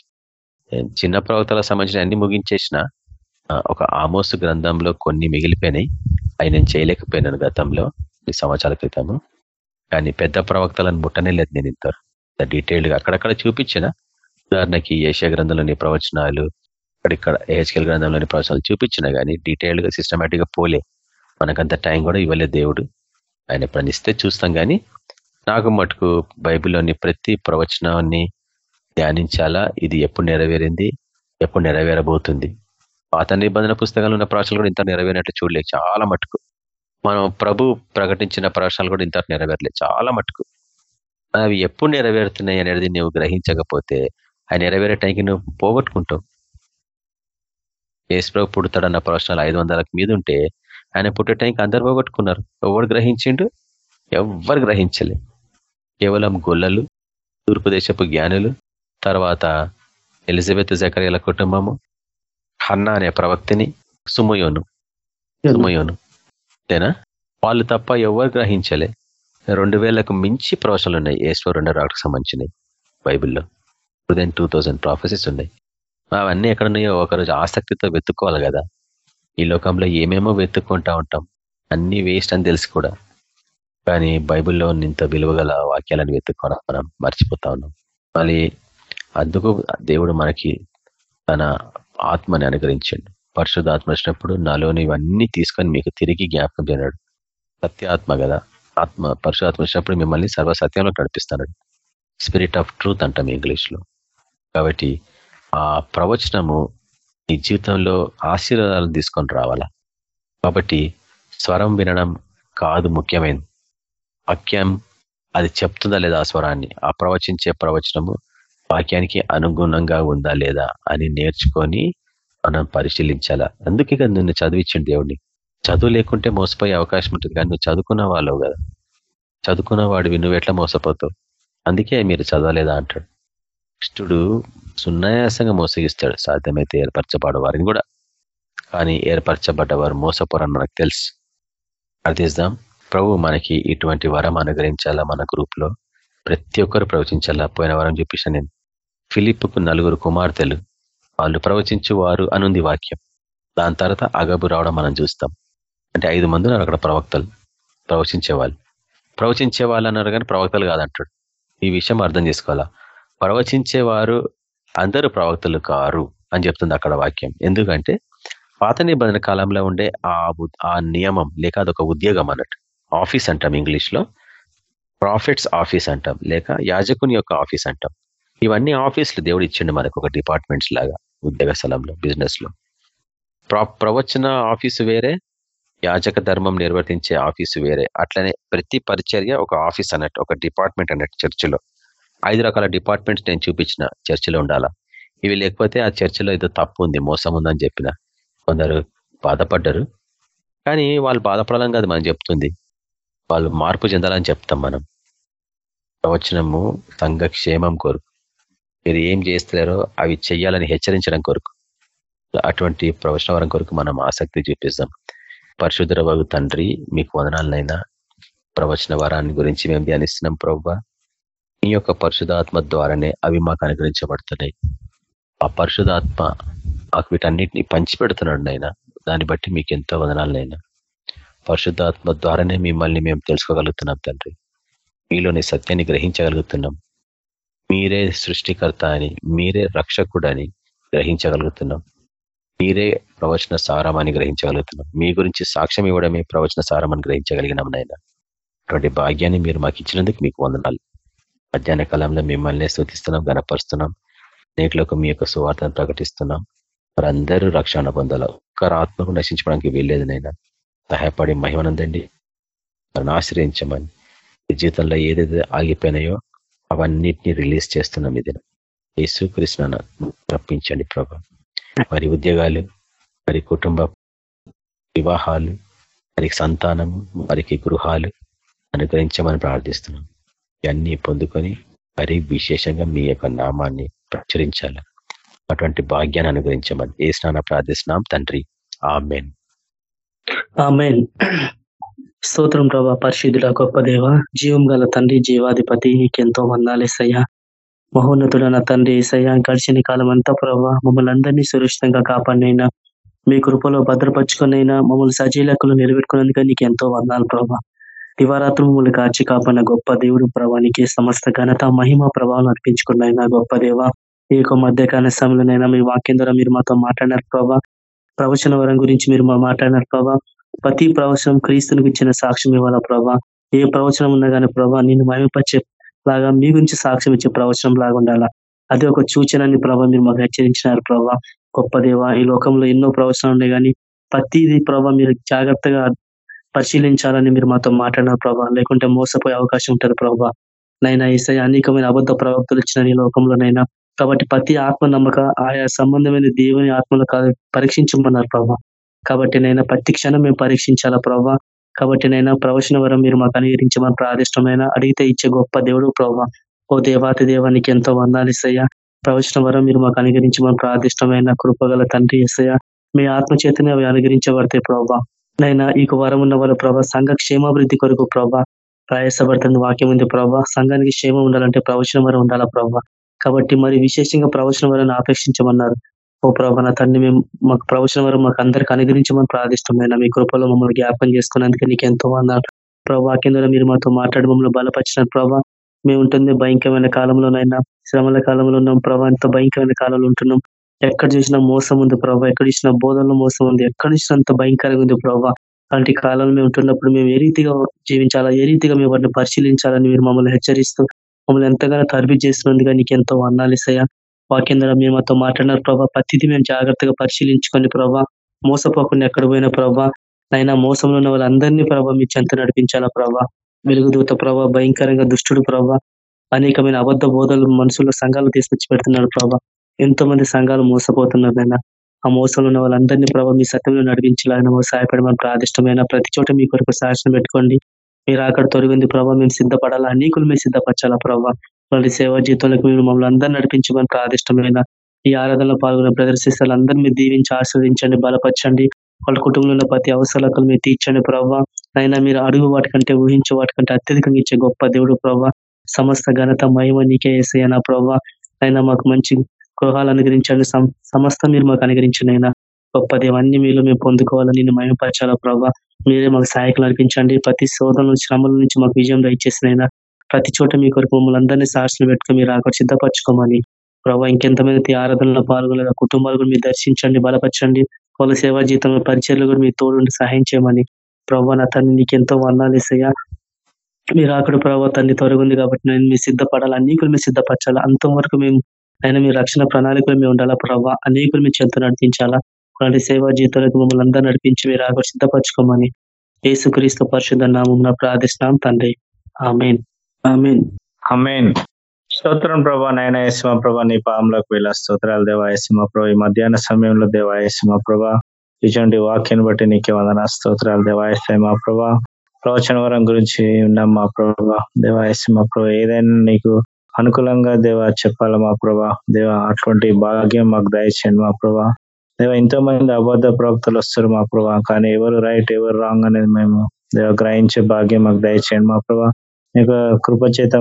చిన్న ప్రవక్తలకు సంబంధించిన అన్ని ముగించేసిన ఒక ఆమోసు గ్రంథంలో కొన్ని మిగిలిపోయినాయి. అవి నేను చేయలేకపోయినాను గతంలో ఈ సంవత్సరాల క్రితము. కానీ పెద్ద ప్రవక్తలను ముట్టనే లేదు నేను ఇంత డీటెయిల్డ్గా అక్కడక్కడ చూపించిన ఉదాహరణకి ఏషియా గ్రంథంలోని ప్రవచనాలు ఇక్కడ ఏహెచ్కెల్ గ్రంథంలోని ప్రవచనాలు చూపించిన కానీ డీటెయిల్డ్గా సిస్టమేటిక్గా పోలే. మనకంత టైం కూడా ఇవ్వలేదు దేవుడు. ఆయన ప్రణిస్తే చూస్తాం కానీ నాకు మటుకు బైబిల్లోని ప్రతి ప్రవచనాన్ని ధ్యానించాలా? ఇది ఎప్పుడు నెరవేరింది? ఎప్పుడు నెరవేరబోతుంది? పాత నిబంధన పుస్తకాలు ఉన్న ప్రవచనాలు కూడా ఇంత నెరవేరినట్టు చూడలేదు. చాలా మటుకు. మనం ప్రభు ప్రకటించిన ప్రవచనాలు కూడా ఇంత నెరవేరలేదు. చాలా మటుకు. అవి ఎప్పుడు నెరవేరుతున్నాయి అనేది నువ్వు గ్రహించకపోతే ఆ నెరవేరే టైంకి నువ్వు పోగొట్టుకుంటావు. ఏసుప్రభు పుడతాడన్న ప్రవచనాలు ఐదు వందలకు మీద ఉంటే ఆయన పుట్టే టైంకి అందరు పోగొట్టుకున్నారు. ఎవరు గ్రహించిండు? ఎవ్వరు గ్రహించలే. కేవలం గొల్లలు తూర్పు దేశపు జ్ఞానులు తర్వాత ఎలిజబెత్ జకరియల కుటుంబము హన్న అనే ప్రవక్తిని సుమయోను. సుమయోను. అంతేనా వాళ్ళు తప్ప ఎవరు గ్రహించలే. రెండు వేలకు మించి ప్రవచనలు ఉన్నాయి. ఏశ్వర రెండు రాకకు సంబంధించినవి బైబిల్లో. దెన్ టూ థౌజండ్ ప్రాఫెసెస్ ఉన్నాయి. అవన్నీ ఎక్కడున్నాయో ఒకరోజు ఆసక్తితో వెతుక్కోవాలి కదా. ఈ లోకంలో ఏమేమో వెతుక్కుంటా ఉంటాం. అన్ని వేస్ట్ అని తెలుసు కూడా. కానీ బైబిల్లో ఇంత విలువగల వాక్యాలను వెతుక్కోవడం మనం మర్చిపోతా ఉన్నాం. మళ్ళీ అందుకు దేవుడు మనకి తన ఆత్మని అనుగ్రహించండి. పరిశుద్ధ ఆత్మ వచ్చినప్పుడు నాలోని ఇవన్నీ తీసుకొని మీకు తిరిగి జ్ఞాపకం చేయనాడు. సత్యాత్మ కదా. ఆత్మ పరిశుధాత్మ వచ్చినప్పుడు మిమ్మల్ని సర్వసత్యంలో నడిపిస్తాడు. స్పిరిట్ ఆఫ్ ట్రూత్ అంటాం ఇంగ్లీష్లో కాబట్టి ఆ ప్రవచనము నీ జీవితంలో ఆశీర్వాదాలను తీసుకొని రావాలా? కాబట్టి స్వరం వినడం కాదు ముఖ్యమైనది వాక్యం. అది చెప్తుందా లేదా ఆ స్వరాన్ని? ఆ ప్రవచించే ప్రవచనము వాక్యానికి అనుగుణంగా ఉందా లేదా అని నేర్చుకొని మనం పరిశీలించాలా? అందుకే కదా నిన్ను చదివించండి దేవుడిని చదువు లేకుంటే మోసపోయే అవకాశం ఉంటుంది కానీ నువ్వు చదువుకున్న వాళ్ళు కదా. చదువుకున్న వాడివి నువ్వు ఎట్లా మోసపోతావు? అందుకే మీరు చదవలేదా అంటాడు. దుష్టుడు సున్నాయాసంగా మోసగిస్తాడు. సాధ్యమైతే ఏర్పరచబడ వారిని కూడా. కానీ ఏర్పరచబడ్డవారు మోసపోరని మనకు తెలుసు. అర్థిస్తాం ప్రభు మనకి ఇటువంటి వరం అనుగ్రహించాలా మన గ్రూప్లో ప్రతి ఒక్కరు ప్రవచించాలా? పోయిన వరం చూపించాను నేను. ఫిలిప్కు నలుగురు కుమార్తెలు. వాళ్ళు ప్రవచించు వారు అనుంది వాక్యం. దాని తర్వాత అగబు రావడం మనం చూస్తాం. అంటే ఐదు మంది ఉన్నారు అక్కడ ప్రవక్తలు. ప్రవచించే వాళ్ళు ప్రవచించే వాళ్ళు అన్నారు కానీ ప్రవక్తలు కాదంటాడు. ఈ విషయం అర్థం చేసుకోవాలా? ప్రవచించేవారు అందరూ ప్రవక్తలు కారు అని చెప్తుంది అక్కడ వాక్యం. ఎందుకంటే పాత నిబంధన కాలంలో ఉండే ఆ ఆ నియమం లేక అదొక ఉద్యోగం అన్నట్టు. ఆఫీస్ అంటాం ఇంగ్లీష్లో ప్రాఫిట్స్ ఆఫీస్ అంటాం లేక యాజకుని యొక్క ఆఫీస్ అంటాం. ఇవన్నీ ఆఫీసులు దేవుడు ఇచ్చిండు మనకు ఒక డిపార్ట్మెంట్స్ లాగా ఉద్యోగ స్థలంలో బిజినెస్లో ప్రవచన ఆఫీసు వేరే యాజక ధర్మం నిర్వర్తించే ఆఫీసు వేరే. అట్లనే ప్రతి పరిచర్య ఒక ఆఫీస్ అన్నట్టు ఒక డిపార్ట్మెంట్ అన్నట్టు చర్చిలో. ఐదు రకాల డిపార్ట్మెంట్స్ నేను చూపించిన చర్చిలో ఉండాలా. ఇవి లేకపోతే ఆ చర్చలో ఏదో తప్పు ఉంది మోసం ఉందని చెప్పిన కొందరు బాధపడ్డారు. కానీ వాళ్ళు బాధపడాలని కాదు మనం చెప్తుంది. వాళ్ళు మార్పు చెందాలని చెప్తాం మనం. ప్రవచనము సంఘ క్షేమం కొరకు. మీరు ఏం చేస్తలేరో అవి చెయ్యాలని హెచ్చరించడం కొరకు. అటువంటి ప్రవచన వరం కొరకు మనం ఆసక్తి చూపిస్తాం. పరిశుద్ధ తండ్రి మీకు వదనాలనైనా ప్రవచన వరాన్ని గురించి మేము ధ్యానిస్తున్నాం ప్రభు మీ యొక్క పరిశుధాత్మ ద్వారానే అవి మాకు అనుగ్రహించబడుతున్నాయి. ఆ పరిశుధాత్మ మాకు వీటన్నిటిని పంచిపెడుతున్నాడు నాయన. దాన్ని బట్టి మీకు ఎంతో వదనాలనైనా పరిశుద్ధాత్మ ద్వారానే మిమ్మల్ని మేము తెలుసుకోగలుగుతున్నాం తండ్రి. మీలోని సత్యాన్ని గ్రహించగలుగుతున్నాం. మీరే సృష్టికర్త అని మీరే రక్షకుడు అని గ్రహించగలుగుతున్నాం. మీరే ప్రవచన సారామాన్ని గ్రహించగలుగుతున్నాం. మీ గురించి సాక్ష్యం ఇవ్వడమే ప్రవచన సారమని గ్రహించగలిగినాం నాయన. అటువంటి భాగ్యాన్ని మీరు మాకు ఇచ్చినందుకు మీకు వందనాలు. మధ్యాహ్న కాలంలో మిమ్మల్ని స్థుతిస్తున్నాం గనపరుస్తున్నాం. నేటిలోకి మీ యొక్క సువార్తను ప్రకటిస్తున్నాం. వారందరూ రక్షణ పొందాల. ఒక్కరు ఆత్మకు నశించడానికి వీల్లేదు నైనా సహాయపడి మహిమనందండి. వారిని ఆశ్రయించమని. జీవితంలో ఏదైతే ఆగిపోయినాయో అవన్నిటిని రిలీజ్ చేస్తున్నాం ఇది యేసుకృష్ణ రప్పించండి ప్రభా. వారి ఉద్యోగాలు వారి కుటుంబ వివాహాలు వారికి సంతానము వారికి గృహాలు అనుగ్రహించమని ప్రార్థిస్తున్నాం. ఇవన్నీ పొందుకొని మరి విశేషంగా మీ యొక్క నామాన్ని ప్రచురించాలి. అటువంటి భాగ్యాన్ని అనుగ్రహించమని ఏ స్నాన ప్రార్థిస్తున్నాం తండ్రి. ఆమెన్. ఆమెన్. స్తోత్రం ప్రభా పరిశుద్ధుల గొప్ప దేవ జీవం గల తండ్రి జీవాధిపతి నీకెంతో వందాలేసయ్యా మహోన్నతుడైన తండ్రి ఏసయ్యా గడిచిన కాలం అంతా ప్రభా మమ్మల్ని అందరినీ సురక్షితంగా కాపాడినైనా మీ కృపలో భద్రపరుచుకునైనా మమ్మల్ని సజీలకులు నిలబెట్టుకున్నందుకు నీకు ఎంతో వందాలు ప్రభా. దివారాత్రులు మమ్మల్ని కాచి కాపాడిన గొప్ప దేవుడు ప్రభానికి సమస్త ఘనత మహిమ ప్రభావం అర్పించుకున్నైనా గొప్ప దేవ. ఈ యొక్క మధ్యకాల సమయంలోనైనా మీ వాక్యం ద్వారా మీరు మాతో మాట్లాడినారు ప్రభా. ప్రవచన వరం గురించి మీరు మా మాట్లాడినారు ప్రభా. ప్రతి ప్రవచనం క్రీస్తుని ఇచ్చిన సాక్ష్యం ఇవ్వాలా ప్రభా. ఏ ప్రవచనం ఉన్నా కానీ ప్రభా నేను మహిమపరిచే లాగా మీ గురించి సాక్ష్యం ఇచ్చే ప్రవచనం లాగా ఉండాలా. అది ఒక సూచనని ప్రభా మీరు మాకు హెచ్చరించినారు ప్రభా. గొప్ప దేవ ఈ లోకంలో ఎన్నో ప్రవచనాలు ఉన్నాయి కానీ ప్రతిదీ ప్రభా మీరు జాగ్రత్తగా పరిశీలించాలని మీరు మాతో మాట్లాడిన ప్రభా. లేకుంటే మోసపోయే అవకాశం ఉంటుంది ప్రభా. నైనా ఈసారి అనేకమైన అబద్ధ ప్రవక్తలు ఇచ్చిన ఈ లోకంలోనైనా కాబట్టి ప్రతి ఆత్మ నమ్మక ఆయా సంబంధమైన దేవుని ఆత్మలు కా- పరీక్షించమన్నారు ప్రభా. కాబట్టి నైనా ప్రతి క్షణం మేము పరీక్షించాలా ప్రభా. కాబట్టి నైనా ప్రవచన వరం మీరు మాకు అనుగరించమని ప్రాదిష్టమైన అడిగితే ఇచ్చే గొప్ప దేవుడు ప్రభా. ఓ దేవాతి దేవానికి ఎంతో వందాలు ఇస్తాయా ప్రవచన వరం మీరు మాకు అనుగరించమని ప్రాదిష్టమైన కృపగల తండ్రి ఇస్తాయా మీ ఆత్మ చేతనే అవి అనుగరించబడతాయి ప్రభా. నైనా ఈ వారం ఉన్న వారు ప్రభా సంఘ క్షేమాభివృద్ధి కొరకు ప్రభా ప్రయాసపడుతున్న వాక్యం ఉంది ప్రభా. సంఘానికి క్షేమం ఉండాలంటే ప్రవచన వరం ఉండాలా ప్రభా? కాబట్టి మరి విశేషంగా ప్రవచనం వరం ఆపేక్షించమన్నారు. ఓ ప్రభా నా తండ్రి మేము మాకు ప్రవచన వరం మాకు అందరికి అనుగ్రహించమని ప్రార్థిస్తున్నాయి మీ కృపలో మమ్మల్ని జ్ఞాపకం చేసుకున్నందుకే నీకు ఎంతో అన్నారు ప్రభా కేంద్రంలో మీరు మాతో మాట్లాడి మమ్మల్ని బలపరిచిన ప్రభా. మేము ఉంటుంది భయంకరమైన కాలంలోనైనా శ్రమల కాలంలో ఉన్నాం ప్రభా. ఎంత భయంకరమైన కాలంలో ఉంటున్నాం. ఎక్కడ చూసినా మోసం ఉంది ప్రభావ ఎక్కడ చూసినా బోధనలో మోసం ఉంది ఎక్కడ చూసినా అంత భయంకరంగా ఉంది ప్రభా. అలాంటి కాలంలో మేము ఉంటున్నప్పుడు మేము ఏ రీతిగా జీవించాలా ఏ రీతిగా మేము వాటిని పరిశీలించాలని మీరు మమ్మల్ని హెచ్చరిస్తూ మమ్మల్ని ఎంతగానో తరబి చేస్తున్నందుగా నీకు ఎంతో వర్ణాలు ఇస్తాయా. వాక్యం ద్వారా మేము మాతో మాట్లాడినారు ప్రభావ ప్రతిదీ మేము జాగ్రత్తగా పరిశీలించుకొని ప్రభా మోసపోకుండా ఎక్కడ పోయిన ప్రభావ అయినా మోసంలో ఉన్న వాళ్ళందరినీ ప్రభావ మీ చెంత నడిపించాలా ప్రభా. వెలుగుదూత ప్రభా భయంకరంగా దుష్టుడు ప్రభా అనేకమైన అబద్ధ బోధలు మనుషుల్లో సంఘాలు తీసుకొచ్చి పెడుతున్నాడు ప్రభా. ఎంతో మంది సంఘాలు మోసపోతున్నారు నాయన ఆ మోసంలో ఉన్న వాళ్ళందరినీ ప్రభావ మీ సత్యంలో నడిపించాలని సహాయపడమని ప్రాదిష్టమైన ప్రతి చోట మీ కొరకు సాహసం పెట్టుకోండి. మీరు అక్కడ తొలగింది ప్రభావ మేము సిద్ధపడాలా? అనేకులు మీరు సిద్ధపరచాలా ప్రభావ వాళ్ళ సేవా జీవితంలోకి మీరు మమ్మల్ని అందరూ నడిపించమని ప్రాదిష్టమైన ఈ ఆరాధనలో పాల్గొన్న ప్రదర్శిస్తారు అందరూ మీరు దీవించి ఆస్వాదించండి బలపరచండి. వాళ్ళ కుటుంబంలో ఉన్న ప్రతి అవసరాలకు మీరు తీర్చండి ప్రభావ అయినా మీరు అడుగు వాటికంటే ఊహించే వాటికంటే అత్యధికంగా ఇచ్చే గొప్ప దేవుడు ప్రభావ సమస్త ఘనత మహిమ నీకే వేసేయనా నా ప్రభావ అయినా మాకు మంచి గృహాలు అనుగ్రహించండి. సమస్తం సమస్త మీరు మాకు అనుగ్రహించండి అయినా గొప్ప దేవాన్ని మీరు మేము పొందుకోవాలని నేను మహిమపరచాలా ప్రభావ మీరే మాకు సహాయకులు అనిపించండి ప్రతి శోధన శ్రమల నుంచి మాకు విజయం దయచేసినైనా ప్రతి చోట మీ కొరకు మమ్మల్ని అందరినీ సాక్షులు పెట్టుకుని మీరు అక్కడ సిద్ధపరచుకోమని. ప్రభావ ఇంకెంతమంది ఆరాధనలో పాల్గొనే కుటుంబాలు కూడా మీరు దర్శించండి బలపరచండి. వాళ్ళ సేవా జీవితంలో పరిచయలు కూడా మీ తోడు సహాయం చేయమని. ప్రభావ నా తన్ని నీకు ఎంతో వర్ణాలు ఇస్తాయా మీరు అక్కడ ప్రభావ త్వరగా ఉంది కాబట్టి నేను మీరు సిద్ధపడాలి. అనేకులు మీరు సిద్ధపరచాలి. అంతవరకు మేము అయినా మీ రక్షణ ప్రణాళికలు మేము ఉండాలా ప్రభావ అనేకులు మీ చెంత నడిపించాలా? అలాంటి సేవా జీవితాలకు మమ్మల్ని అందరూ నడిపించి మీరు అక్కడ సిద్ధపరచుకోమని యేసుక్రీస్తు పరిశుద్ధ నామం ప్రార్థిస్తున్నాం తండ్రి. ఆమెన్. ఆమెన్. అమేన్ స్తోత్రం ప్రభా నాయన యశ్మ ప్రభా నీ పాములకు వెళ్ళ స్తోత్రాలు దేవా యశ్మ ప్రభా ఈ మధ్యాహ్న సమయంలో దేవా యశ్మ ప్రభా ఇటువంటి వాక్యాన్ని బట్టి నీకే వందన స్తోత్రాలు దేవా యశ్మ ప్రభా ప్రవచన వరం గురించి ఉన్నాం మా ప్రభా దేవా యశ్మ ప్రభా ఏదైనా నీకు అనుకూలంగా దేవా చెప్పాలి మా ప్రభా? దేవా అటువంటి భాగ్యం మాకు దయచేయండి మా ప్రభా. దేవా ఎంతో మంది అబద్ధ ప్రవక్తలు వస్తారు మా ప్రభా కానీ ఎవరు రైట్ ఎవరు రాంగ్ అనేది మేము దేవ గ్రహించే భాగ్యం మాకు దయచేయండి మా ప్రభా. నీకు కృపచేత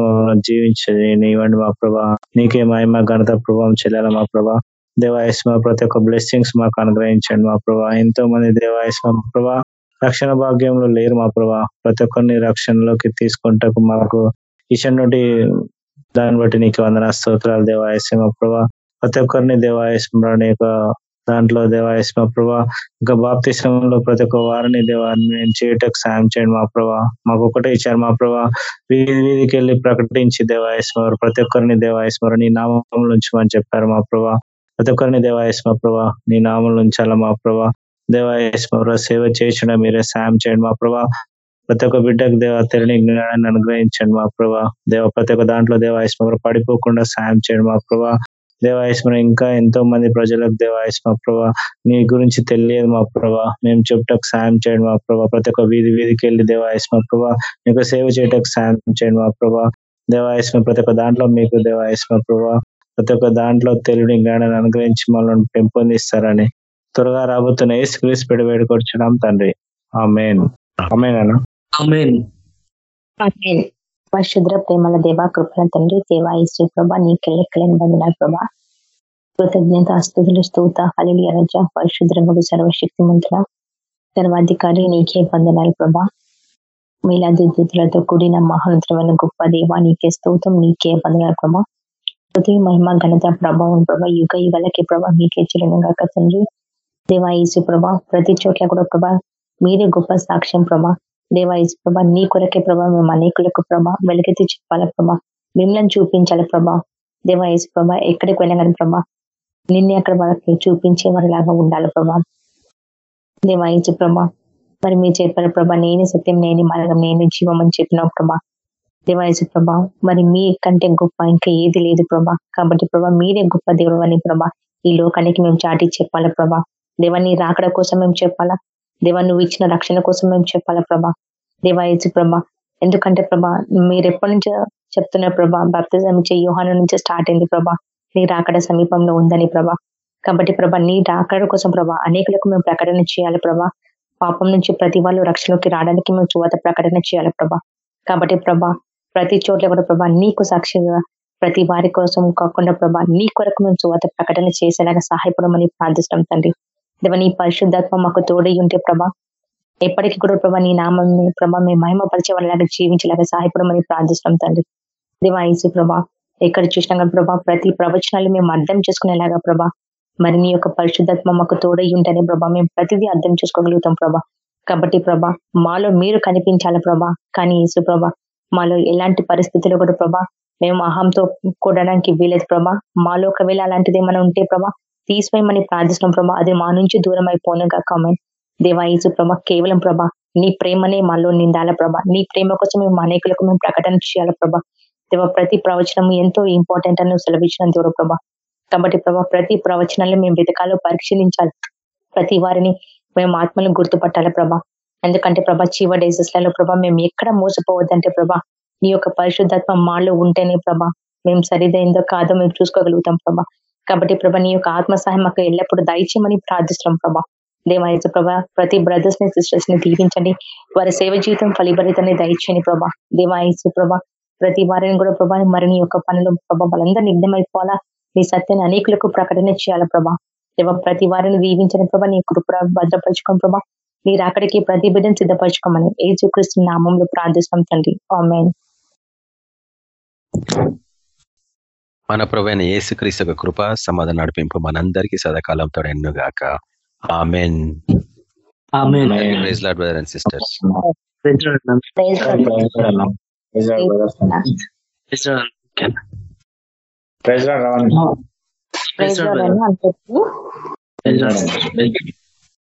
జీవించేది నీవండి మా ప్రభా. నీకే మహిమ ఘనత ప్రభావం చెల్లాలి మా ప్రభా. దేవాయస్మ ప్రతి ఒక్క బ్లెస్సింగ్స్ మాకు అనుగ్రహించండి మా ప్రభా. ఎంతో మంది దేవాయస్మ ప్రభా రక్షణ భాగ్యంలో లేరు మా ప్రభా. ప్రతి ఒక్కరిని రక్షణలోకి తీసుకుంటకు మాకు ఇషన్ నుండి దాన్ని బట్టి నీకు వందన స్తోత్రాలు దేవాయస్మ ప్రభా. ప్రతి ఒక్కరిని దేవాయస్మ యొక్క దాంట్లో దేవాయస్మ ప్రభా. ఇంకా బాప్తిశ్రమంలో ప్రతి ఒక్క వారిని దేవాన్ని చేయటకు సాయం చేయండి మా ప్రభా. మాకు ఒకటే ఇచ్చారు మా ప్రభా. వీధి వీధికి వెళ్ళి ప్రకటించి దేవాయస్మరు ప్రతి ఒక్కరిని దేవాయస్మరు నీ నామం ఉంచమని చెప్పారు మా ప్రభా. ప్రతి ఒక్కరిని దేవాయస్మ ప్రభా. నీ నామం ఉంచాల మా ప్రభా. దేవాయస్మర సేవ చేయించడం మీరే సాయం చేయండి మా ప్రభా. ప్రతి ఒక్క బిడ్డకు దేవ తెలియని జ్ఞానాన్ని అనుగ్రహించండి మా ప్రభా. దేవ ప్రతి ఒక్క దాంట్లో దేవాయస్మర పడిపోకుండా సాయం చేయండి మా ప్రభా. దేవాయస్మర ఇంకా ఎంతో మంది ప్రజలకు దేవాయస్మ ప్రభా. నీ గురించి తెలియదు మా ప్రభా. మేము చెప్పుటకు సాయం చేయండి మా ప్రభా. ప్రతి ఒక్క వీధి వీధికి వెళ్ళి దేవాయస్మ ప్రభా. నీకు సేవ చేయటకు సాయం చేయండి మా ప్రభా. దేవాయస్మ ప్రతి ఒక్క దాంట్లో మీకు దేవాయస్మ ప్రభా. ప్రతి ఒక్క దాంట్లో తెలివిని జ్ఞానాన్ని అనుగ్రహించి మనల్ని పెంపొందిస్తారని త్వరగా రాబోతున్న ఏసు క్రీస్తు పెడి వేడుకొచ్చున్నాం తండ్రి. ఆ మెయిన్ అన్న. పరిశుద్ర ప్రేమల దేవా కృపల తండ్రి దేవా ఈశ్వరి ప్రభా నీకెళ్ళెక్కలేని బంధనాలు ప్రభా. కృతజ్ఞత అస్తుతులు స్తూత హలియ రజ పరిశుద్రముడు సర్వశక్తిమంతుల సర్వాధికారి నీకే వందనాలు ప్రభా. మీలాది దూతులతో కూడిన మహోన్నతమైన గొప్ప దేవ నీకే స్తూతం నీకే వందనాలు ప్రభా. పృథ్వీ మహిమ ఘనత ప్రభావం ప్రభా యుగ యుగలకి ప్రభా మీకే చిరునగా తండ్రి. దేవా ఈసు ప్రభా ప్రతి చోట్ల కూడా ప్రభా మీరే గొప్ప సాక్ష్యం ప్రభా. దేవా ఈసు ప్రభా నీ కొరకే ప్రభా మేము అనేకులకు ప్రభా వెలుగెత్తి చెప్పాల ప్రభా మిమ్మల్ని చూపించాలి ప్రభా. దేవా ఈసు ప్రభా ఎక్కడికి వెళ్ళగానే ప్రభా. నిన్నే అక్కడ వాళ్ళకి చూపించే వారిలాగా ఉండాలి ప్రభా. దేవా ఈసు ప్రభా మరి మీరు చెప్పారు ప్రభా నేను సత్యం నేనే మార్గం నేను జీవం అని చెప్పినావు ప్రభా. దేవాయసు ప్రభా మరి మీ కంటే గొప్ప ఇంకా ఏది లేదు ప్రభా. కాబట్టి ప్రభా మీరే గొప్ప దేవుడు అని ప్రభా ఈ లోకానికి మేము చాటి చెప్పాలా ప్రభా. దేవాన్ని రాకడ కోసం మేము చెప్పాలా? దేవా నువ్వు ఇచ్చిన రక్షణ కోసం మేము చెప్పాలా ప్రభా? దేవాయచు ప్రభా. ఎందుకంటే ప్రభా మీరు ఎప్పటి నుంచో చెప్తున్న ప్రభా బప్తిజం ఇచ్చే యోహాను నుంచి స్టార్ట్ అయింది ప్రభా. నీ రాకడ సమీపంలో ఉందని ప్రభా. కాబట్టి ప్రభా నీ రాకడ కోసం ప్రభా అనేకులకు మేము ప్రకటన చేయాలి ప్రభా. పాపం నుంచి ప్రతి వాళ్ళు రక్షణలోకి రావడానికి మేము చువత ప్రకటన చేయాలి ప్రభా. కాబట్టి ప్రభా ప్రతి చోట్ల కూడా ప్రభా నీకు సాక్షిగా ప్రతి వారి కోసం కాకుండా ప్రభా నీ కొరకు మేము చువత ప్రకటన చేసేలాగా సహాయపడమని ప్రార్థిస్తాం తండ్రి. దేవ నీ పరిశుద్ధాత్మ మాకు తోడై ఉంటే ప్రభా ఎప్పటికీ కూడా ప్రభా నీ నామం ప్రభా మేము మహిమపరిచే వాళ్ళలాగా జీవించేలాగా సహాయపడమని ప్రార్థిస్తున్నాం తండ్రి. దేవా ఈసు ప్రభా ఎక్కడ చూసినా కానీ ప్రభా ప్రతి ప్రవచనాలు మేము అర్థం చేసుకునేలాగా ప్రభా మరి నీ యొక్క పరిశుద్ధాత్మ మాకు తోడై ఉంటేనే ప్రభా మేము ప్రతిదీ అర్థం చేసుకోగలుగుతాం ప్రభా. కాబట్టి ప్రభా మాలో మీరు కనిపించాలి ప్రభా? కానీ యేసు ప్రభా మాలో ఎలాంటి పరిస్థితుల్లో కూడా ప్రభా మేము అహంతో కూడడానికి వీలేదు ప్రభా. మాలో ఒకవేళ అలాంటిది ఏమైనా ఉంటే ప్రభా తీసివేయమని ప్రార్థిస్తున్నాం ప్రభా. అది మా నుంచి దూరం అయిపోను కాకమని దేవా యేసు ప్రభా కేవలం ప్రభా నీ ప్రేమనే మాలో నిందాల ప్రభా. నీ ప్రేమ కోసం మేము అనేకులకు మేము ప్రకటన చేయాలి ప్రభా. దేవ ప్రతి ప్రవచనం ఎంతో ఇంపార్టెంట్ అని నువ్వు సెలవించిన దేవుడు ప్రభా. కాబట్టి ప్రభా ప్రతి ప్రవచనాలు మేము వెతకాలో పరిశీలించాలి. ప్రతి వారిని మేము ఆత్మలను గుర్తుపట్టాలి ప్రభా. ఎందుకంటే ప్రభా చీవ డేసెస్లలో ప్రభా మేము ఎక్కడ మోసపోవద్దంటే ప్రభా నీ యొక్క పరిశుద్ధాత్మ మాలో ఉంటేనే ప్రభా మేము సరిదైందో కాదో మేము చూసుకోగలుగుతాం ప్రభా. కాబట్టి ప్రభా నీ యొక్క ఆత్మ సహాయం మాకు ఎల్లప్పుడూ దయచేయమని ప్రార్థిస్తున్నాం ప్రభా. దేవాయచ ప్రభా ప్రతి బ్రదర్స్ని సిస్టర్స్ని దీవించండి. వారి సేవ జీవితం ఫలిభరితాన్ని దయచేయండి ప్రభా. దేవాయచు ప్రభా ప్రతి వారిని కూడా ప్రభా మరిని యొక్క పనులు ప్రభా వాళ్ళందరూ నిగ్నమైపోవాలా నీ సత్యాన్ని అనేకులకు ప్రకటన చేయాలి ప్రభా? దేవ ప్రతి వారిని దీవించని ప్రభా. నీ కృప భద్రపరచుకోండి ప్రభా. మీరు అక్కడికి ప్రతి బిడ్డను సిద్ధపరచుకోమని ఏజుక్రీస్తు నామంలో ప్రార్థిస్తాం తండ్రి. ఆమెన్. మన ప్రవైన యేసుక్రీస్తు యొక్క కృప సమాధాన నడిపింపు మనందరికీ సదాకాలంతో ఎన్నుగాక Amen. Amen. Amen. Praise Lord, brothers and sisters. Praise Lord. Praise Lord. Praise Lord. Praise Lord. Praise Lord. Praise Lord.